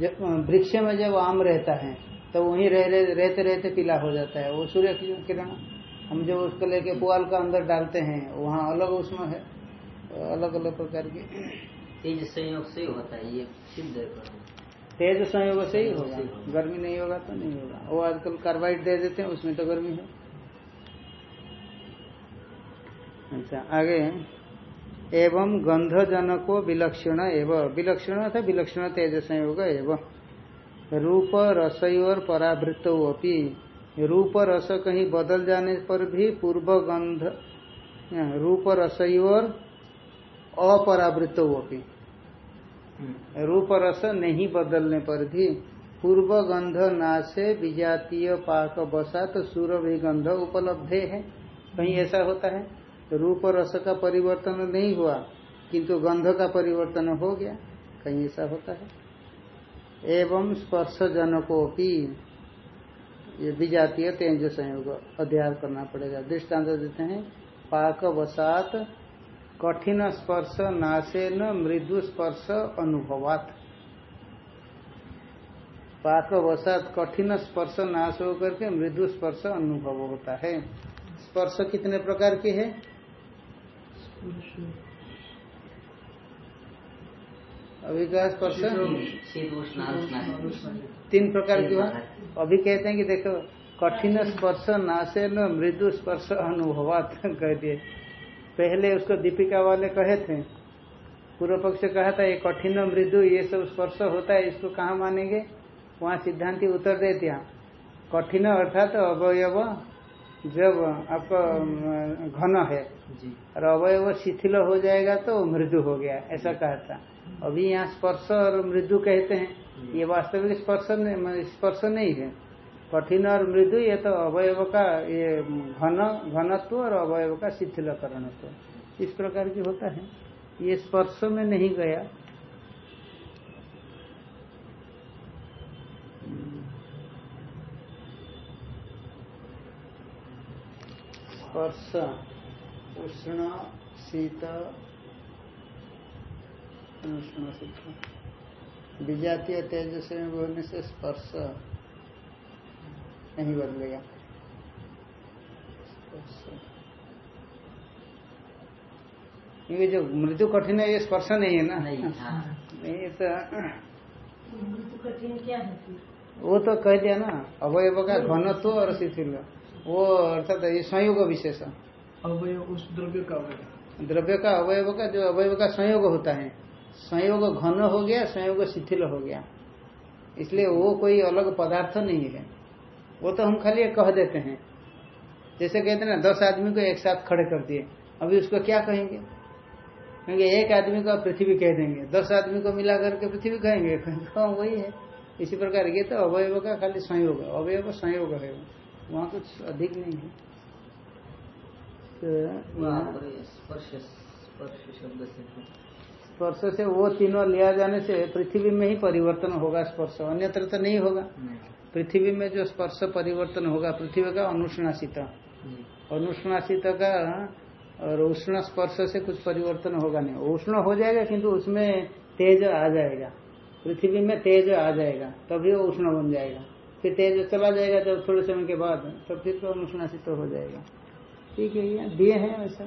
जब वृक्ष में जब आम रहता है तो वहीं रह रहे रहते रहते पीला हो जाता है। वो सूर्य की किरण हम जब उसको लेके पुआल का अंदर डालते हैं वहाँ अलग उसमें है। अलग अलग प्रकार की। तेज संयोग से होता है ये सिद्ध तेज संयोग से ही होगा। गर्मी नहीं होगा तो नहीं होगा। वो आजकल कार्बाइड दे देते हैं उसमें तो गर्मी है। अच्छा आगे एवं गंध जनको विलक्षण एवं। विलक्षण था विलक्षण तेज संयोग एवं। रूप रसयोर परावृत अपनी रूप, रस कहीं बदल जाने पर भी पूर्व गंध रूप रसयोर अपरावृत अपनी रूप, रस नहीं बदलने पर भी पूर्व गंध नाशे विजातीय पाक बसा तो सूरभि गंध उपलब्ध है। कहीं ऐसा होता है? रूप रस का परिवर्तन नहीं हुआ, किंतु गंध का परिवर्तन हो गया। कहीं ऐसा होता है? एवं स्पर्श जनको भी ये विजातीय तेज संयोग अध्ययन करना पड़ेगा। दृष्टांत देते हैं पाक वसात कठिन स्पर्श नाशे न मृदु स्पर्श अनुभवात। पाक वसात कठिन स्पर्श नाश होकर के मृदु स्पर्श अनुभव होता है। स्पर्श कितने प्रकार के है? अभी का स्पर्श? तीन प्रकार की हुआ अभी कहते हैं कि देखो कठिन स्पर्श नाशे न मृदु स्पर्श अनुभवात कह दिए। पहले उसको दीपिका वाले कहे थे। पूर्व पक्ष कहा था ये कठिन मृदु ये सब स्पर्श होता है इसको कहाँ मानेंगे? वहाँ सिद्धांति उत्तर दे दिया। कठिन अर्थात अवयव जब आपका घन है और अवयव शिथिल हो जाएगा तो मृदु हो गया ऐसा कहा था। अभी यहाँ स्पर्श और मृदु कहते हैं। ये वास्तविक स्पर्श नहीं स्पर्श नहीं है। कठिन और मृदु ये तो अवयव का ये घन घनत्व और अवयव का शिथिलकरणत्व इस प्रकार की होता है। ये स्पर्श में नहीं गया। स्पर्श उष्ण शीत उष्ण शीत। विजातीय तेज से बोलने से स्पर्श नहीं बदलेगा। क्योंकि जो मृत्यु कठिन है ये स्पर्श नहीं है ना? नहीं हाँ। नहीं तो मृत्यु कठिन क्या है? वो तो कह दिया ना अवयव का घनत्व और शिथिल। वो अर्थात ये संयोग विशेष। अवयव उस द्रव्य का अवयव। द्रव्य का अवयव का जो अवयव का संयोग होता है। संयोग घन हो गया संयोग शिथिल हो गया। इसलिए वो कोई अलग पदार्थ नहीं है। वो तो हम खाली कह देते हैं। जैसे कहते हैं ना दस आदमी को एक साथ खड़े कर दिए। अभी उसको क्या कहेंगे? कहेंगे एक आदमी को पृथ्वी कह देंगे। दस आदमी को मिला करके पृथ्वी कहेंगे। वही है। इसी प्रकार ये तो अवयव का खाली संयोग है। अवयव संयोग है। वहाँ कुछ अधिक नहीं है। तो स्पर्श से। से वो तीनों लिया जाने से पृथ्वी में ही परिवर्तन होगा स्पर्श। अन्यत्र तो नहीं होगा। पृथ्वी में जो स्पर्श परिवर्तन होगा पृथ्वी का अनुष्णाशित अनुष्णाशित का और उष्ण स्पर्श से कुछ परिवर्तन होगा नहीं। उष्ण हो जाएगा किंतु उसमें तेज आ जाएगा। पृथ्वी में तेज आ जाएगा तभी वो उष्ण बन जाएगा। फिर तेज चला जाएगा जब थोड़े समय के बाद, तब फिर तो अनुष्णाशित हो जाएगा। ठीक है दिए हैं ऐसा।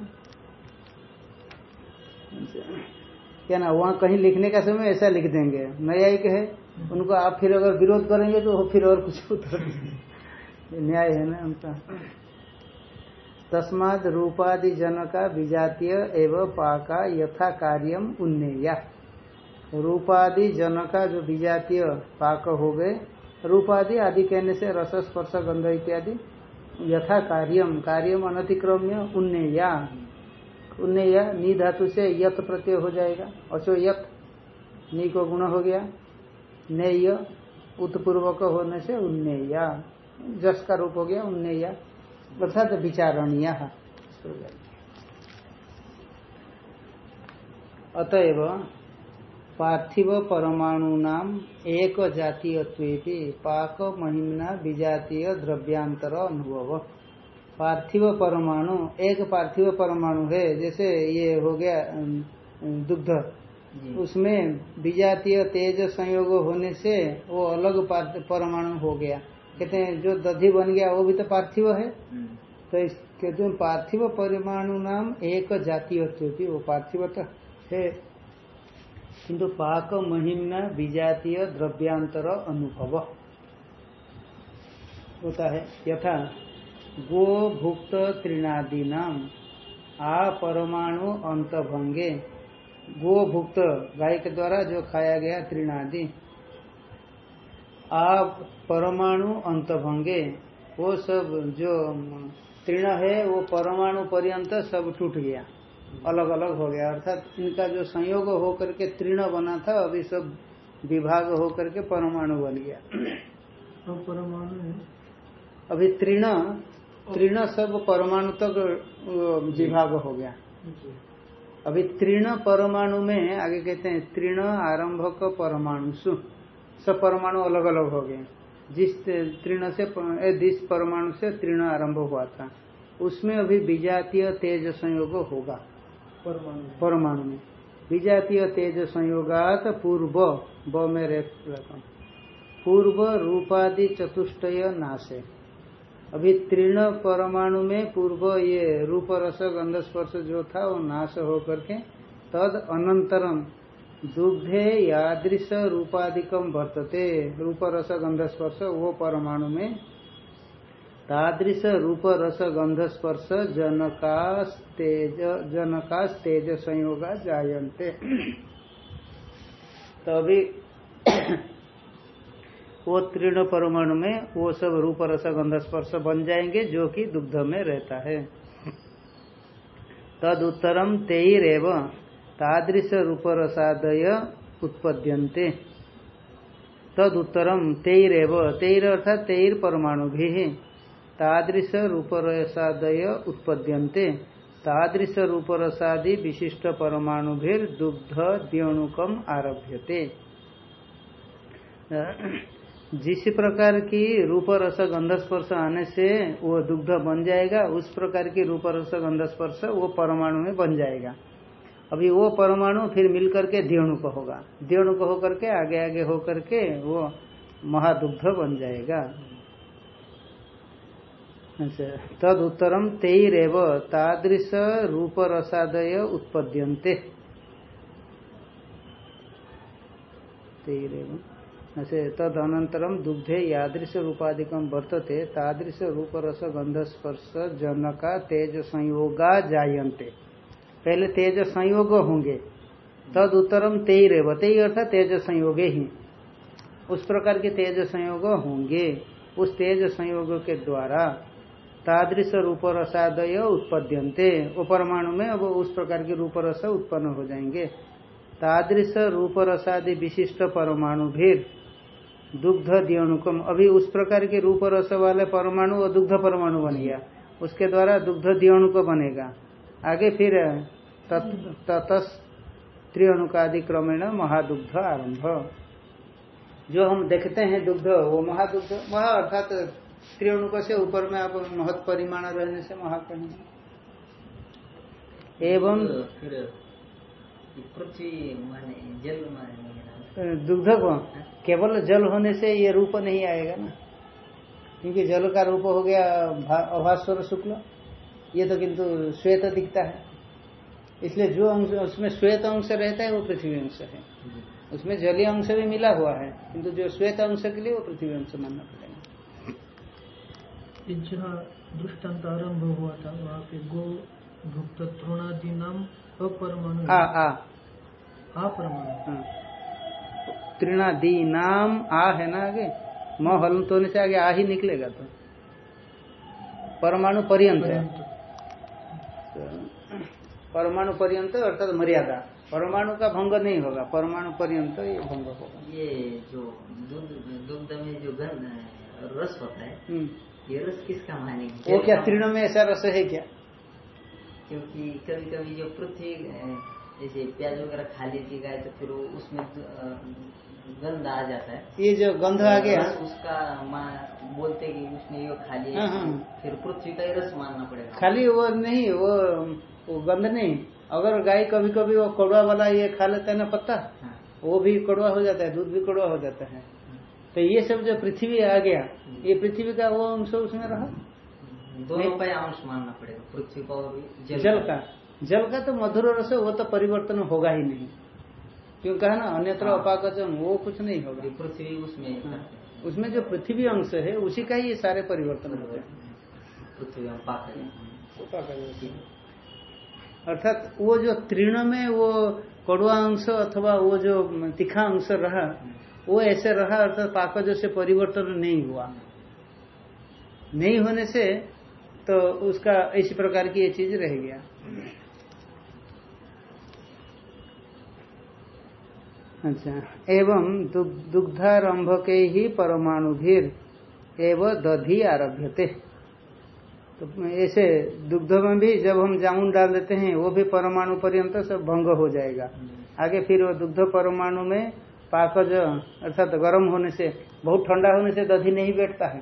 क्या ना, वहाँ कहीं लिखने का समय ऐसा लिख देंगे। न्यायिक है, उनको आप फिर अगर विरोध करेंगे तो फिर और कुछ उत्तर न्याय है ना उनका। तस्माद रूपादि जनका विजातीय एवं पाका यथा कार्यम उन्नेया। रूपादि जनका जो विजातीय पाक हो गए रूपादि आदि कहने से रस, स्पर्श, गंध इत्यादि यथा कार्यम कार्यम अनतिक्रम्य उन्नेया। उन्नेया, नी धातु से यत प्रत्यय हो जाएगा। अचो यत, नी को गुण हो गया। नेय, उत्पूर्वक होने से उन्नेया। जस का रूप हो गया उन्नेया। अर्थात विचारणीय अतएव पार्थिव परमाणु नाम एक जातीय पाक महिमना विजातीय द्रव्यांतर अनुभव। पार्थिव परमाणु एक पार्थिव परमाणु है जैसे ये हो गया दुग्ध। उसमें विजातीय तेज संयोग होने से वो अलग परमाणु हो गया। कहते हैं जो दधि बन गया वो भी तो पार्थिव है। हम्म, तो इस कहते हैं पार्थिव परमाणु नाम एक जातीय वो पार्थिव तो है। किंतु पाक महिमना विजातीय द्रव्यांतर अनुभव। होता है। यथा गो भुक्त तृणादि नाम आ परमाणु अंतभंगे गो भुक्त गाय के द्वारा जो खाया गया तृणादि आ परमाणु अंतभंगे, वो सब जो तृण है, वो परमाणु पर्यंत सब टूट गया। अलग अलग हो गया। अर्थात इनका जो संयोग हो करके तृण बना था अभी सब विभाग होकर के परमाणु बन गया। अब परमाणु अभी तृण तृण सब परमाणु तक अ, विभाग हो गया। अभी तृण परमाणु में आगे कहते हैं तृण आरंभक परमाणु सु सब परमाणु अलग अलग हो गए। जिस तृण से जिस परमाणु से तृण आरंभ हुआ था उसमें अभी विजातीय तेज संयोग होगा। परमाणु। में विजातीय तेज संयोगात पूर्व ब में हूँ। पूर्व रूपादि चतुष्टय नाशे। अभी तृण परमाणु में पूर्व ये रूप रस गंध स्पर्श जो था, वो नाश हो करके तद अनंतरम दुग्धे यादृश रूपाधिकम वर्तते। रूप रस गंध स्पर्श वो परमाणु में तादृश रूप रस गंध स्पर्श जनकास तेज संयोगा जायन्ते। तो अभी वो तृण परमाणु में वो सब रूप रस गंध स्पर्श बन जाएँगे जो कि दुग्ध में रहता है। तद उत्तरम तेईरेव तादृश रूप रसादय उत्पद्यन्ते। तद उत्तरम तेईरेव, तेईर अर्थात तेईर परमाणु भी तादृश रूप रसादय उत्पद्यन्ते। तादृश रूप रसादि विशिष्ट परमाणु भी दुग्ध द्योणुकम आरभ्यते। जिस प्रकार की रूप रस गंध स्पर्श आने से वो दुग्ध बन जाएगा, उस प्रकार की रूप रस गंध स्पर्श वो परमाणु में बन जाएगा। अभी वो परमाणु फिर मिलकर के द्योणुक होगा। द्योणुक होकर के आगे आगे होकर के वो महादुग्ध बन जाएगा। अच्छा तद उत्तरम तेईरेव तादृश रूप रसादय उत्पद्यन्ते तद अनंतरम दुग्धे यादृश रूपाधिकम वर्तते तादृश रूप रस गंध स्पर्श जनका तेज संयोगा जायन्ते। पहले तेज संयोग होंगे तद उत्तरम तेई रेव तेई अर्थात तेज संयोगे ही। उस प्रकार के तेज संयोग होंगे, उस तेज संयोग के द्वारा तादृश रूप रसादय उत्पद्यन्ते। वो परमाणु में अब उस प्रकार के रूप रस उत्पन्न हो जाएँगे। तादृश रूप रसादि विशिष्ट परमाणु भी दुग्ध दियोणुकम। अभी उस प्रकार के रूप रस वाले परमाणु और दुग्ध परमाणु बन गया। उसके द्वारा दुग्ध दियोणुक बनेगा। आगे फिर ततस त्रिअणुकादि क्रमेण महादुग्ध आरंभ। जो हम देखते हैं दुग्ध, वो महादुग्ध, महा अर्थात त्रिअणुक से ऊपर में आप महत परिमाण रहने से महा कहेंगे एवं पृथ्वी माने जल माने दुग्ध को केवल जल होने से ये रूप नहीं आएगा ना। क्योंकि जल का रूप हो गया अभास्वर शुक्ल। ये तो किंतु श्वेत दिखता है। इसलिए जो अंश उसमें श्वेत अंश रहता है वो पृथ्वी अंश है। उसमें जलीय अंश भी मिला हुआ है किंतु जो श्वेत अंश के लिए वो पृथ्वी अंश मानना पड़ेगा जहाँ दृष्टांत आरंभ हुआ था वहाँ पे गो भुक्त तृणादि नाम अपरमाणु। आ आ। अपरमाणु हाँ। नाम आ है ना आगे? म तो से आगे आ ही निकलेगा तो। परमाणु पर्यंत है। परमाणु पर्यंत अर्थात मर्यादा। परमाणु का भंग नहीं होगा। परमाणु पर्यंत ये भंग होगा। ये जो दूध दुग्ध में जो गंध रस होता है हम्म। ये रस किसका मानेंगे वो क्या तीर्ण में ऐसा रस है क्या? क्योंकि कभी कभी जो पृथ्वी जैसे प्याज वगैरह खा लीजिए गाय तो फिर उसमें गंध आ जाता है। ये जो गंध आ गया। उसका माँ बोलते कि उसने ये खा लिया। हाँ, हाँ। फिर पृथ्वी का ही रस मानना पड़ेगा। खाली वो नहीं वो वो गंध नहीं। अगर गाय कभी कभी वो कड़वा वाला ये खा लेता है ना पत्ता हाँ, वो भी कड़वा हो जाता है दूध भी कड़वा हो जाता है। तो ये सब जो पृथ्वी आ गया ये पृथ्वी का वो अंश उसमें रहा? दोनों का अंश मानना पड़ेगा पृथ्वी का जल, जल का। जल का तो मधुर रस वो तो परिवर्तन होगा ही नहीं। क्यों कहा ना अन्यत्र हाँ। अपाकचन वो कुछ नहीं होगा। पृथ्वी उसमें हाँ। उसमें जो पृथ्वी अंश है उसी का ही सारे परिवर्तन होते हैं पृथ्वी है उपाकचन। अर्थात वो जो तृण में वो कड़वा अंश अथवा वो जो तीखा अंश रहा वो ऐसे रहा अर्थात पाकज से परिवर्तन नहीं हुआ। नहीं होने से तो उसका इसी प्रकार की ये चीज़ रह गया। अच्छा। एवं दुग्धारंभ के ही परमाणु भीर एवं दधि आरभ्यते। तो ऐसे दुग्ध में भी जब हम जामुन डाल देते हैं, वो भी परमाणु पर्यंत सब भंग हो जाएगा। आगे फिर वो दुग्ध परमाणु में पाकज अर्थात गर्म होने से, बहुत ठंडा होने से दधी नहीं बैठता है।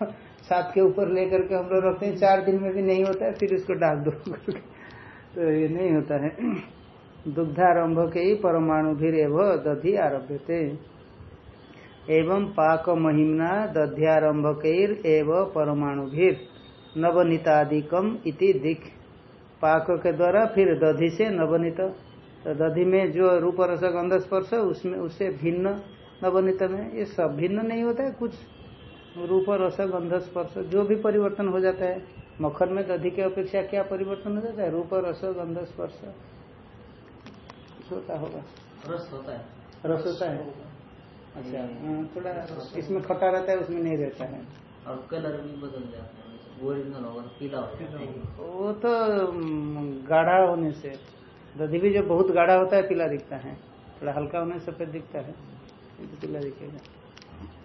तो सात के ऊपर लेकर के हम लोग रखते हैं, चार दिन में भी नहीं होता है, फिर उसको डाल दो। तो ये नहीं होता है। दुग्धारंभ के ही परमाणु भी एवं दधि आरभ्य थे एवं पाक महिमना दध्यारंभ के एवं परमाणु भी नवनीतादिकम इति दिख। पाक के द्वारा फिर दधि से नवनीत। तो दधि में जो रूप रस गंध स्पर्श उसमें उससे भिन्न नवनीत में ये सब भिन्न नहीं होता है कुछ रूप रस गंध स्पर्श जो भी परिवर्तन हो जाता है मक्खन में दधि की अपेक्षा क्या परिवर्तन हो जाता है? रूप रस गंध स्पर्श। होता होगा। रस होता है। रस होता है। अच्छा हाँ, थोड़ा इसमें खट्टा रहता है उसमें नहीं रहता है। और कलर भी बदल जाता है जाता वो तो गाढ़ा होने से। दधि भी जो बहुत गाढ़ा होता है पीला दिखता है। थोड़ा हल्का होने से सफ़ेद दिखता है। तो पीला दिखेगा।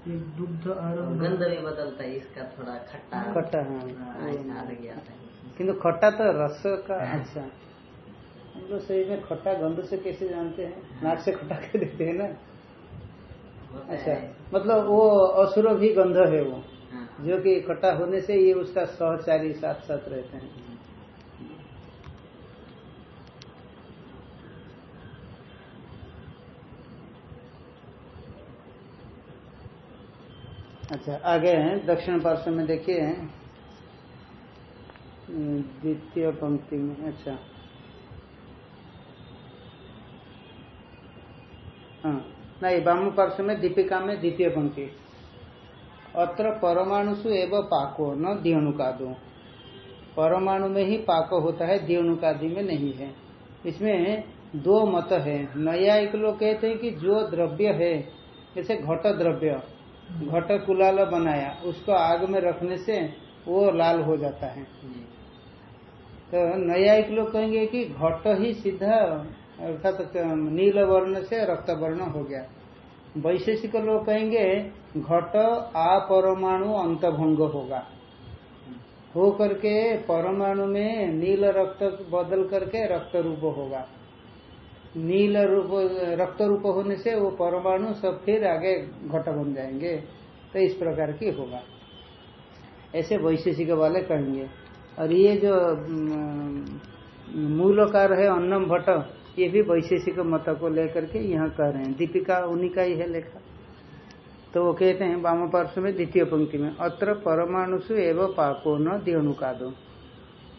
दुग्ध आरंभ गंध भी बदलता है इसका थोड़ा खट्टा खट्टा हाँ। हाँ, ही है किंतु खट्टा तो रस का अच्छा। हम लोग सही में खट्टा गंध से कैसे जानते हैं? नाक से खट्टा के देते हैं ना। अच्छा। मतलब वो असुर भी गंध है वो। हाँ। जो कि खट्टा होने से ये उसका सहचारी साथ साथ रहते हैं। अच्छा आगे हैं दक्षिण पार्श्व में देखिए हम्म, द्वितीय पंक्ति में अच्छा। हाँ नहीं वाम पार्श्व में दीपिका में द्वितीय पंक्ति। अत्र परमाणुषु एवं पाको न द्योणुकादो। परमाणु में ही पाक होता है द्योणुकादि में नहीं है। इसमें दो मत है। नया एक लोग कहते हैं कि जो द्रव्य है जैसे घट द्रव्य घट कुलाल बनाया, उसको आग में रखने से वो लाल हो जाता है। तो न्यायिक लोग कहेंगे कि घट ही सीधा अर्थात तो नील वर्ण से रक्त वर्ण हो गया। वैशेषिक लोग कहेंगे, घट अपरमाणु अंतभंग होगा। हो करके परमाणु में नील रक्त बदल करके रक्त रूप होगा। नील रूप, रक्त रूप होने से वो परमाणु सब फिर आगे घट बन जाएँगे। तो इस प्रकार की होगा। ऐसे वैशेषिक वाले कहेंगे। और ये जो मूलकार है अन्नम भट्ट, ये भी वैशेषिक मत को लेकर के यहाँ कह रहे हैं। दीपिका उन्हीं का ही है लेखा। तो वो कहते हैं, वाम पार्श्व में द्वितीय पंक्ति में, अत्र परमाणुषु एवं पाको न द्योणुकादो।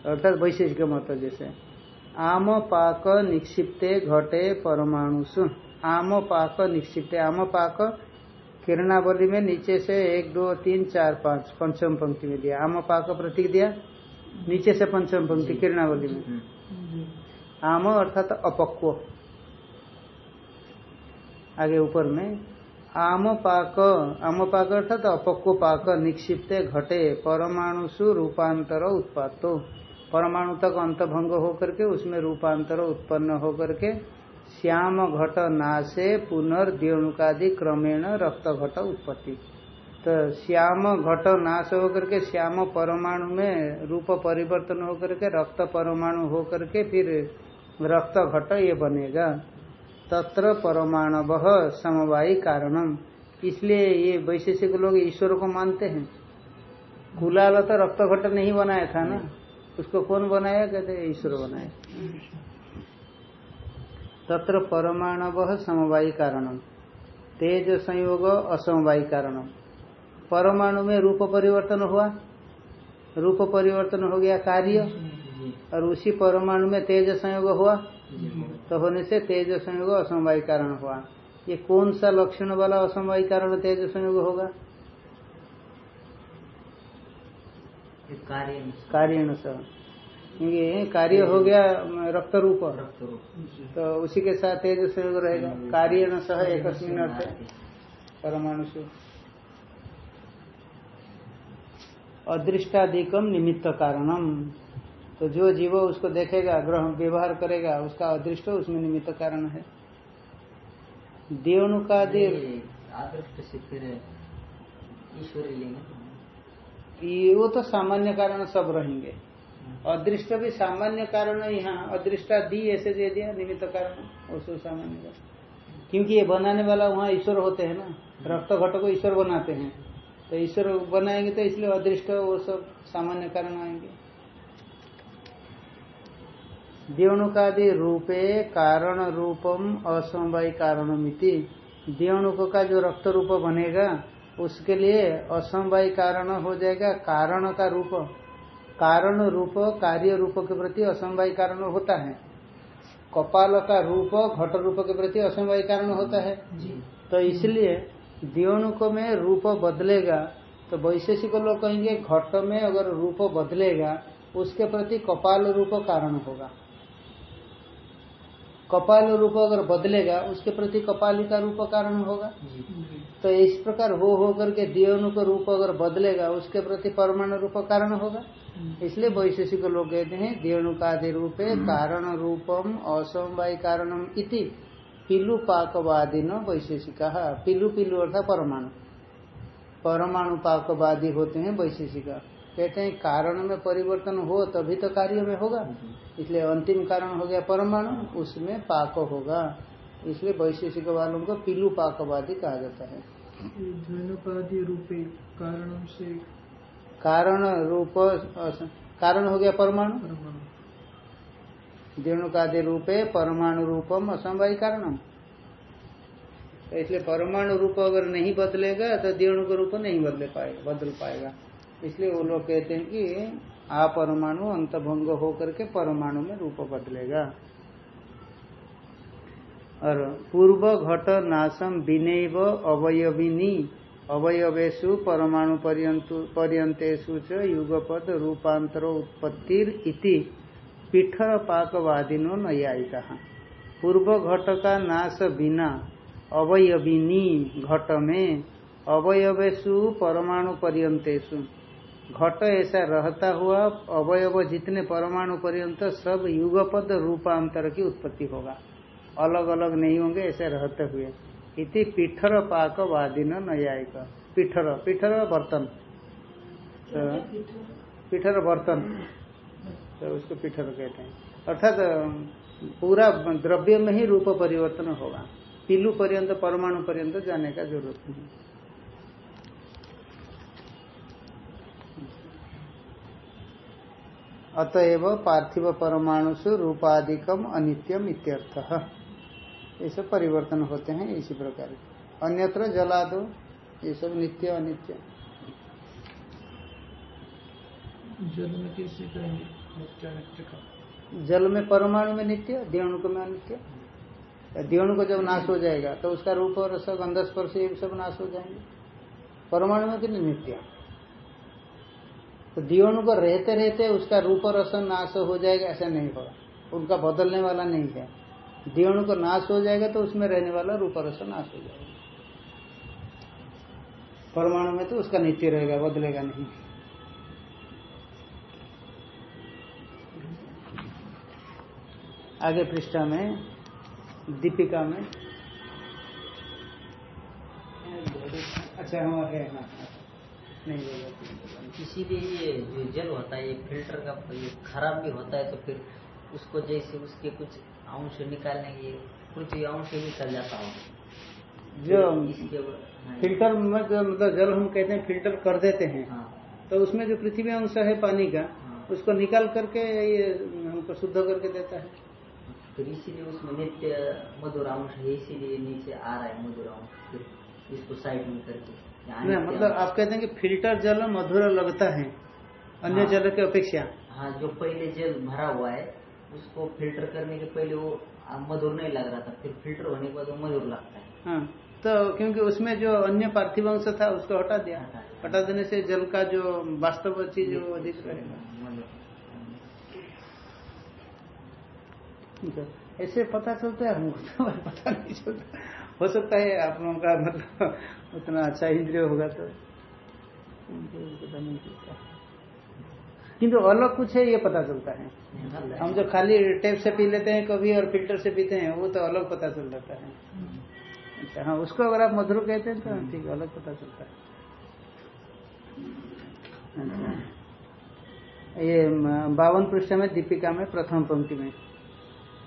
अर्थात वैशेषिक मत जैसे। आम पाक निक्षिप्ते घटे परमाणुषु। आम पाक निक्षिप्ते आम पाक किरणावली में नीचे से एक दो तीन चार पाँच पंचम पंक्ति में दिया। आम पाक प्रतीक दिया नीचे से पंचम पंक्ति किरणावली में। हम्म। आम अर्थात अपक्व। आगे ऊपर में आम पाक आम पाक अर्थात अपक्व पाक निक्षिप्ते घटे परमाणुषु रूपांतर उत्पातो। परमाणु तक अंतभंग होकर के, उसमें रूपांतर उत्पन्न होकर के, श्याम घट नाशे पुनर्द्योणुकादि क्रमेण रक्त घट उत्पत्ति। तो श्याम घट नाश होकर के, श्याम परमाणु में रूप परिवर्तन होकर के, रक्त परमाणु होकर के फिर रक्त घट ये बनेगा। तत्र परमाणव समवायी कारणम। इसलिए ये वैशेषिक लोग ईश्वर को मानते हैं। कुलाल तो रक्त घट नहीं बनाया था ना? उसको कौन बनाया? कहते ईश्वर बनाया। तत्र परमाणव समवायी कारणम तेज संयोग, असमवायी कारणम परमाणु में रूप परिवर्तन हुआ। रूप परिवर्तन हो गया कार्य, और उसी परमाणु में तेज संयोग हुआ। तो होने से तेज संयोग, असमवाय कारण हुआ। ये कौन सा लक्षण वाला असमवाय कारण तेज संयोग होगा? कार्य क्योंकि कार्य हो गया रक्त रूप। तो उसी के साथ तेज संयोग रहेगा। कार्य सह एक अर्थ परमाणु से। अदृष्टाधिकम निमित्त कारणम तो जो जीव उसको देखेगा ग्रह व्यवहार करेगा उसका अदृष्ट उसमें निमित्त कारण है। देवणुकादि ये आदृष्ट से फिर ईश्वरी लेंगे ये वो तो सामान्य कारण सब रहेंगे। अदृष्ट भी सामान्य कारण यहाँ। अदृष्टा दी ऐसे दे दिया, निमित्त कारण। वो सब सामान्य कारण। क्योंकि ये बनाने वाला वहाँ ईश्वर होते हैं ना। रक्त घट को ईश्वर बनाते हैं। तो ईश्वर बनाएँगे तो इसलिए अदृष्ट वो सब सामान्य कारण आएँगे। देवणुकादि रूपे कारण रूपम असमवाय कारण मिति देवणुक का जो रक्त रूप बनेगा उसके लिए असमवाय कारण हो जाएगा। कारण का रूप कारण रूप कार्य रूप के प्रति असमवाय कारण होता है। कपाल का रूप घट रूप के प्रति असमवाय कारण होता है। तो इसलिए दियोणुक में रूप बदलेगा तो वैशेषिक लोग कहेंगे घट में अगर रूप बदलेगा उसके प्रति कपाल रूप कारण होगा। कपाल रूप अगर बदलेगा, उसके प्रति कपाली का रूप कारण होगा। तो इस प्रकार हो हो करके दियोनुक रूप अगर बदलेगा, उसके प्रति परमाणु रूप कारण होगा। इसलिए वैशेषिक लोग कहते हैं, दियोनुकादि रूपे कारण रूपम असमवाय कारणम इति पिलु पाकवादी न वैशेषिक। पिलु पिलु अर्थात परमाणु। परमाणु पाकवादी होते हैं वैशेषिक। कहते हैं कारण में परिवर्तन हो तभी तो कार्य में होगा। इसलिए अंतिम कारण हो गया परमाणु उसमें पाक होगा। इसलिए वैशेषिक वालों को पिलु पाकवादी कहा जाता है। रूपे कारणम से कारण रूप कारण हो गया परमाणु। द्वेणुकादि रूपे परमाणु रूपम असमवाय कारणम। इसलिए परमाणु रूप अगर नहीं बदलेगा तो द्वेणु का रूप नहीं बदले पाएगा बदल पाएगा। इसलिए वो लोग कहते हैं कि अपरमाणु अंतभंग होकर के परमाणु में रूप बदलेगा। और पूर्व घट नाशम विनैव अवयविनी अवयवेशु परमाणु पर्यंतेषु च युगपद रूपांतर उत्पत्तिर इति पीठर पाकवादिनो नयायिका पूर्व घट का नाश बिना अवयविनी घट में अवयवेशु परमाणु पर्यंतेषु घट ऐसा रहता हुआ अवयव जितने परमाणु पर्यंत सब युगपद रूपांतर की उत्पत्ति होगा। अलग अलग नहीं होंगे ऐसे रहते हुए। इति पीठर पाक वादिन न्यायिक। पीठर पीठर बर्तन। तो पीठर? बर्तन। तो उसको पीठर कहते हैं। अर्थात तो पूरा द्रव्य में ही रूप परिवर्तन होगा। पीलू पर्यंत परमाणु पर्यंत जाने का ज़रूरत नहीं। अतएव पार्थिव परमाणु से रूपाधिकम अनित्यम इत्यर्थ। ये सब परिवर्तन होते हैं इसी प्रकार अन्यत्र जला दो ये सब नित्य अनित्य। जल में कैसे नित्य नित्य का। जल में परमाणु में नित्य दियोणुक में अनित्य। दियोणु को जब नाश हो जाएगा तो उसका रूप और सब गंधस्पर्श ये सब नाश हो जाएँगे। परमाणु में कितने नित्य? तो दियोणु को रहते रहते उसका रूप रस नाश हो जाएगा, ऐसा नहीं होगा। उनका बदलने वाला नहीं है। दीवाणु को नाश हो जाएगा तो उसमें रहने वाला रूप रस नाश हो जाएगा। परमाणु में तो उसका नित्य रहेगा, बदलेगा नहीं। आगे पृष्ठा में, दीपिका में। अच्छा हाँ है हाँ। नहीं इसीलिए ये जो जल होता है ये फ़िल्टर का ये खराब भी होता है तो फिर उसको जैसे उसके कुछ अंश निकालने के कुछ अंश निकल जाता हो। जो इसके हाँ, फ़िल्टर में जो मतलब जल हम कहते हैं फ़िल्टर कर देते हैं। हाँ। तो उसमें जो पृथ्वी अंश है पानी का हाँ। उसको निकाल करके ये हमको शुद्ध करके देता है। फिर इसीलिए उसमें नित्य मधुर अंश है इसीलिए नीचे आ रहा है मधुर अंश फिर इसको साइड में करके। यहाँ ना नित्य मतलब आप कहते हैं कि फ़िल्टर जल मधुर लगता है अन्य हाँ। जल की अपेक्षा। हाँ जो पहले जल भरा हुआ है उसको फ़िल्टर करने के पहले वो मधुर नहीं लग रहा था फिर फ़िल्टर होने के बाद वो मधुर लगता है। हाँ तो क्योंकि उसमें जो अन्य पार्थिव अंश था उसको हटा दिया। हटा हटा देने से जल का जो वास्तव चीज़ जो अधिक रहेगा। ऐसे पता चलता है हमको तो पता नहीं चलता। हो सकता है आप लोगों का मतलब उतना अच्छा इंद्रिय होगा तो। पता नहीं किंतु अलग कुछ है, ये पता चलता है। हम जो खाली टेप से पी लेते हैं कभी और फ़िल्टर से पीते हैं, वो तो अलग पता चल जाता है। अच्छा हाँ उसको अगर आप मधुर कहते हैं तो ठीक अलग पता चलता है। अच्छा। ये बावन पृष्ठ में दीपिका में प्रथम पंक्ति में।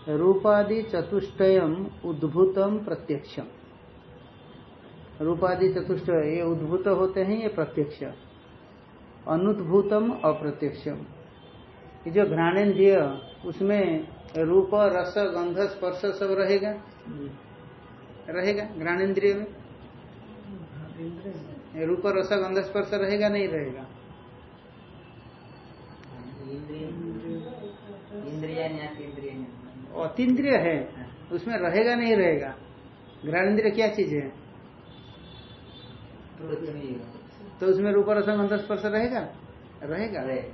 रूपादि चतुष्टयम उद्भूतम प्रत्यक्षम। रूपादि चतुष्ट ये उद्भूत होते हैं ये प्रत्यक्ष। अनुद्भूतम अप्रत्यक्षम। ये जो घ्राणेन्द्रिय उसमें रूप रस गंध स्पर्श सब रहेगा? रहेगा घ्राणेन्द्रिय में? रूप रस गंध स्पर्श रहेगा नहीं रहेगा? अतीन्द्रिय है, उसमें रहेगा नहीं रहेगा। घ्राणेन्द्रिय क्या चीज़ है? तो उसमें रूप रस गंध स्पर्श रहेगा? रहेगा।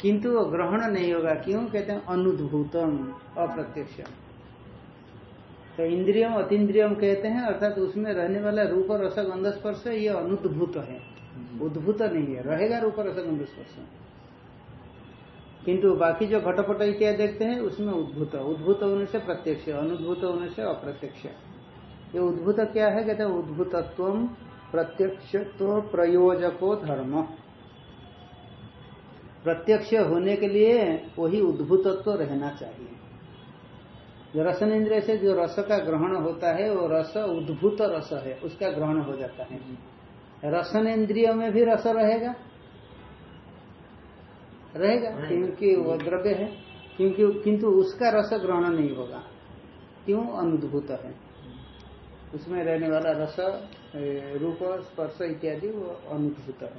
किंतु वो ग्रहण नहीं होगा। क्यों? कहते हैं अनुद्भूतम, अप्रत्यक्ष। तो इंद्रियम, अतीन्द्रियम कहते हैं, अर्थात उसमें रहने वाला रूप रस गंध स्पर्श, ये अनुद्भूत है। उद्भूत नहीं है। रहेगा रूप रस गंध स्पर्श। किंतु बाकी जो घटपट इत्यादि देखते हैं, उसमें उद्भूत उद्भूत होने से प्रत्यक्ष अनुद्भूत होने से अप्रत्यक्ष ये उद्भूत क्या है? कहते हैं उद्भूतत्व प्रत्यक्ष तो प्रयोजको धर्म। प्रत्यक्ष होने के लिए वही उद्भूतत्व रहना चाहिए। जो रसन इंद्रिय से जो रस का ग्रहण होता है, वो रस उद्भूत रस है, उसका ग्रहण हो जाता है। रसन इंद्रिय में भी रस रहेगा रहेगा क्योंकि वो द्रव्य है क्योंकि किंतु उसका रस ग्रहण नहीं होगा। क्यों? अनुद्भूत है। उसमें रहने वाला रस रूप स्पर्श इत्यादि वो अनुद्भूत है।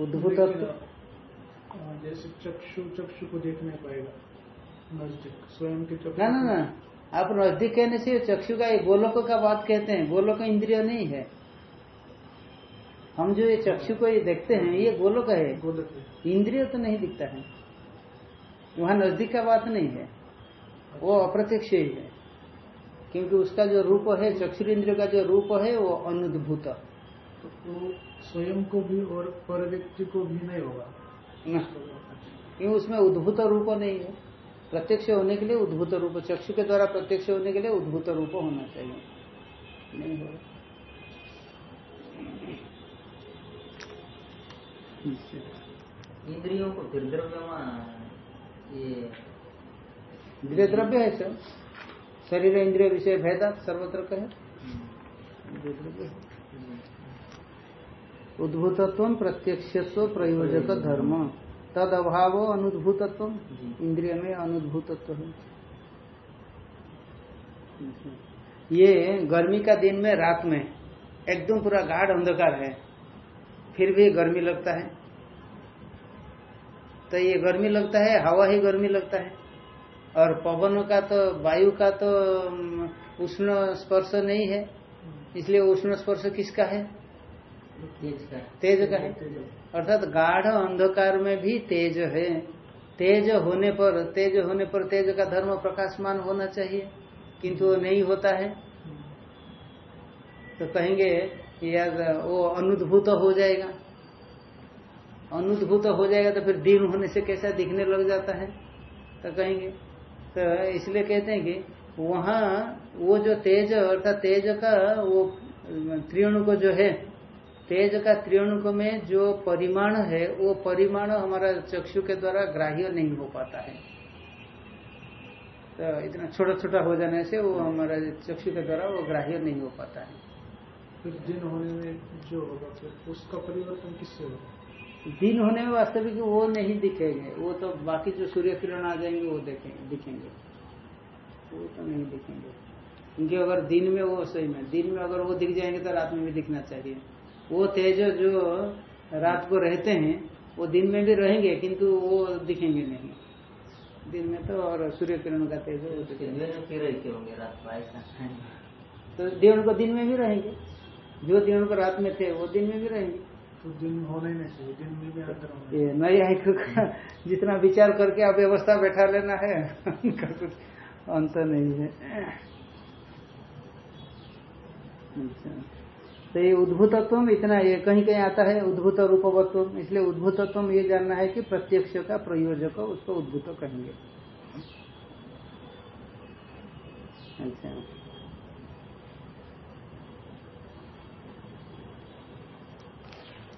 उद्भूत जैसे चक्षु चक्षु को देख नहीं पाएगा। नज़दीक स्वयं के चक्षु। ना ना ना। आप नज़दीक कहने से चक्षु का ये गोलोक का बात कहते हैं। गोलोक इंद्रिय नहीं है। हम जो ये चक्षु को ये देखते हैं ये गोलोक है। गोलक इंद्रिय तो नहीं दिखता है। वहाँ नज़दीक का बात नहीं है। वो अप्रत्यक्ष ही है। क्योंकि उसका जो रूप है चक्षु इंद्रिय का जो रूप है वो अनुद्भूत। तो स्वयं को भी और पर व्यक्ति को भी नहीं होगा। न। क्योंकि उसमें उद्भूत रूप नहीं है? प्रत्यक्ष होने के लिए उद्भूत रूप। चक्षु के द्वारा प्रत्यक्ष होने के लिए उद्भूत रूप होना चाहिए। नहीं होगा। इंद्रियों को फिर द्रव्य ये इंद्रिय द्रव्य है सर? शरीर इंद्रिय विषय भेदा सर्वत्र कहे? है उद्भूतत्व प्रत्यक्ष प्रयोजक धर्म। तद अभाव अनुद्भूतत्व। इंद्रिय में अनुद्भूतत्व है ये गर्मी का दिन में रात में एकदम पूरा गाढ़ अंधकार है। फिर भी गर्मी लगता है। तो ये गर्मी लगता है हवा ही गर्मी लगता है। और पवन का तो वायु का तो उष्ण स्पर्श नहीं है। इसलिए उष्ण स्पर्श किसका है? तेज का। तेज का है। अर्थात गाढ़ अंधकार में भी तेज है। तेज होने पर तेज होने पर तेज का धर्म प्रकाशमान होना चाहिए किंतु वो नहीं होता है। तो कहेंगे यार वो अनुद्भूत हो जाएगा। अनुद्भूत हो जाएगा तो फिर दिन होने से कैसा दिखने लग जाता है? तो कहेंगे तो इसलिए कहते हैं कि वहाँ वो जो तेज, अर्थात तेज का वो, त्रियाणु को जो है, तेज का त्रियाणु में जो परिमाण है, वो परिमाण हमारा चक्षु के द्वारा ग्राह्य नहीं हो पाता है। तो इतना छोटा छोटा हो जाने से वो हमारा चक्षु के द्वारा वो ग्राह्य नहीं हो पाता है। फिर दिन होने में जो होगा फिर उसका परिवर्तन किससे होगा? दिन होने में वास्तविक वो नहीं दिखेंगे वो तो बाकी जो सूर्य किरण आ जाएँगे वो देखेंगे दिखेंगे। वो तो नहीं दिखेंगे। क्योंकि अगर दिन में वो सही में दिन में अगर वो दिख जाएँगे तो रात में भी दिखना चाहिए। वो तेज जो रात को रहते हैं वो दिन में भी रहेंगे किंतु वो दिखेंगे नहीं। दिन में तो और सूर्य किरण का तेज वो दिन फिर होंगे रात को तो दिन को दिन में भी रहेंगे। जो दिन को रात में थे वो दिन में भी रहेंगे। तो दिन होना ही नहीं चाहिए दिन में भी अंतर ये नई आयु का जितना विचार करके आप व्यवस्था बैठा लेना है उनका कुछ अंत नहीं है। अच्छा। तो ये उद्भूतत्व इतना ये कहीं कहीं आता है उद्भूत रूपवत्व इसलिए उद्भूतत्व ये जानना है कि प्रत्यक्ष का प्रयोजक उसको उद्भूत कहेंगे। अच्छा।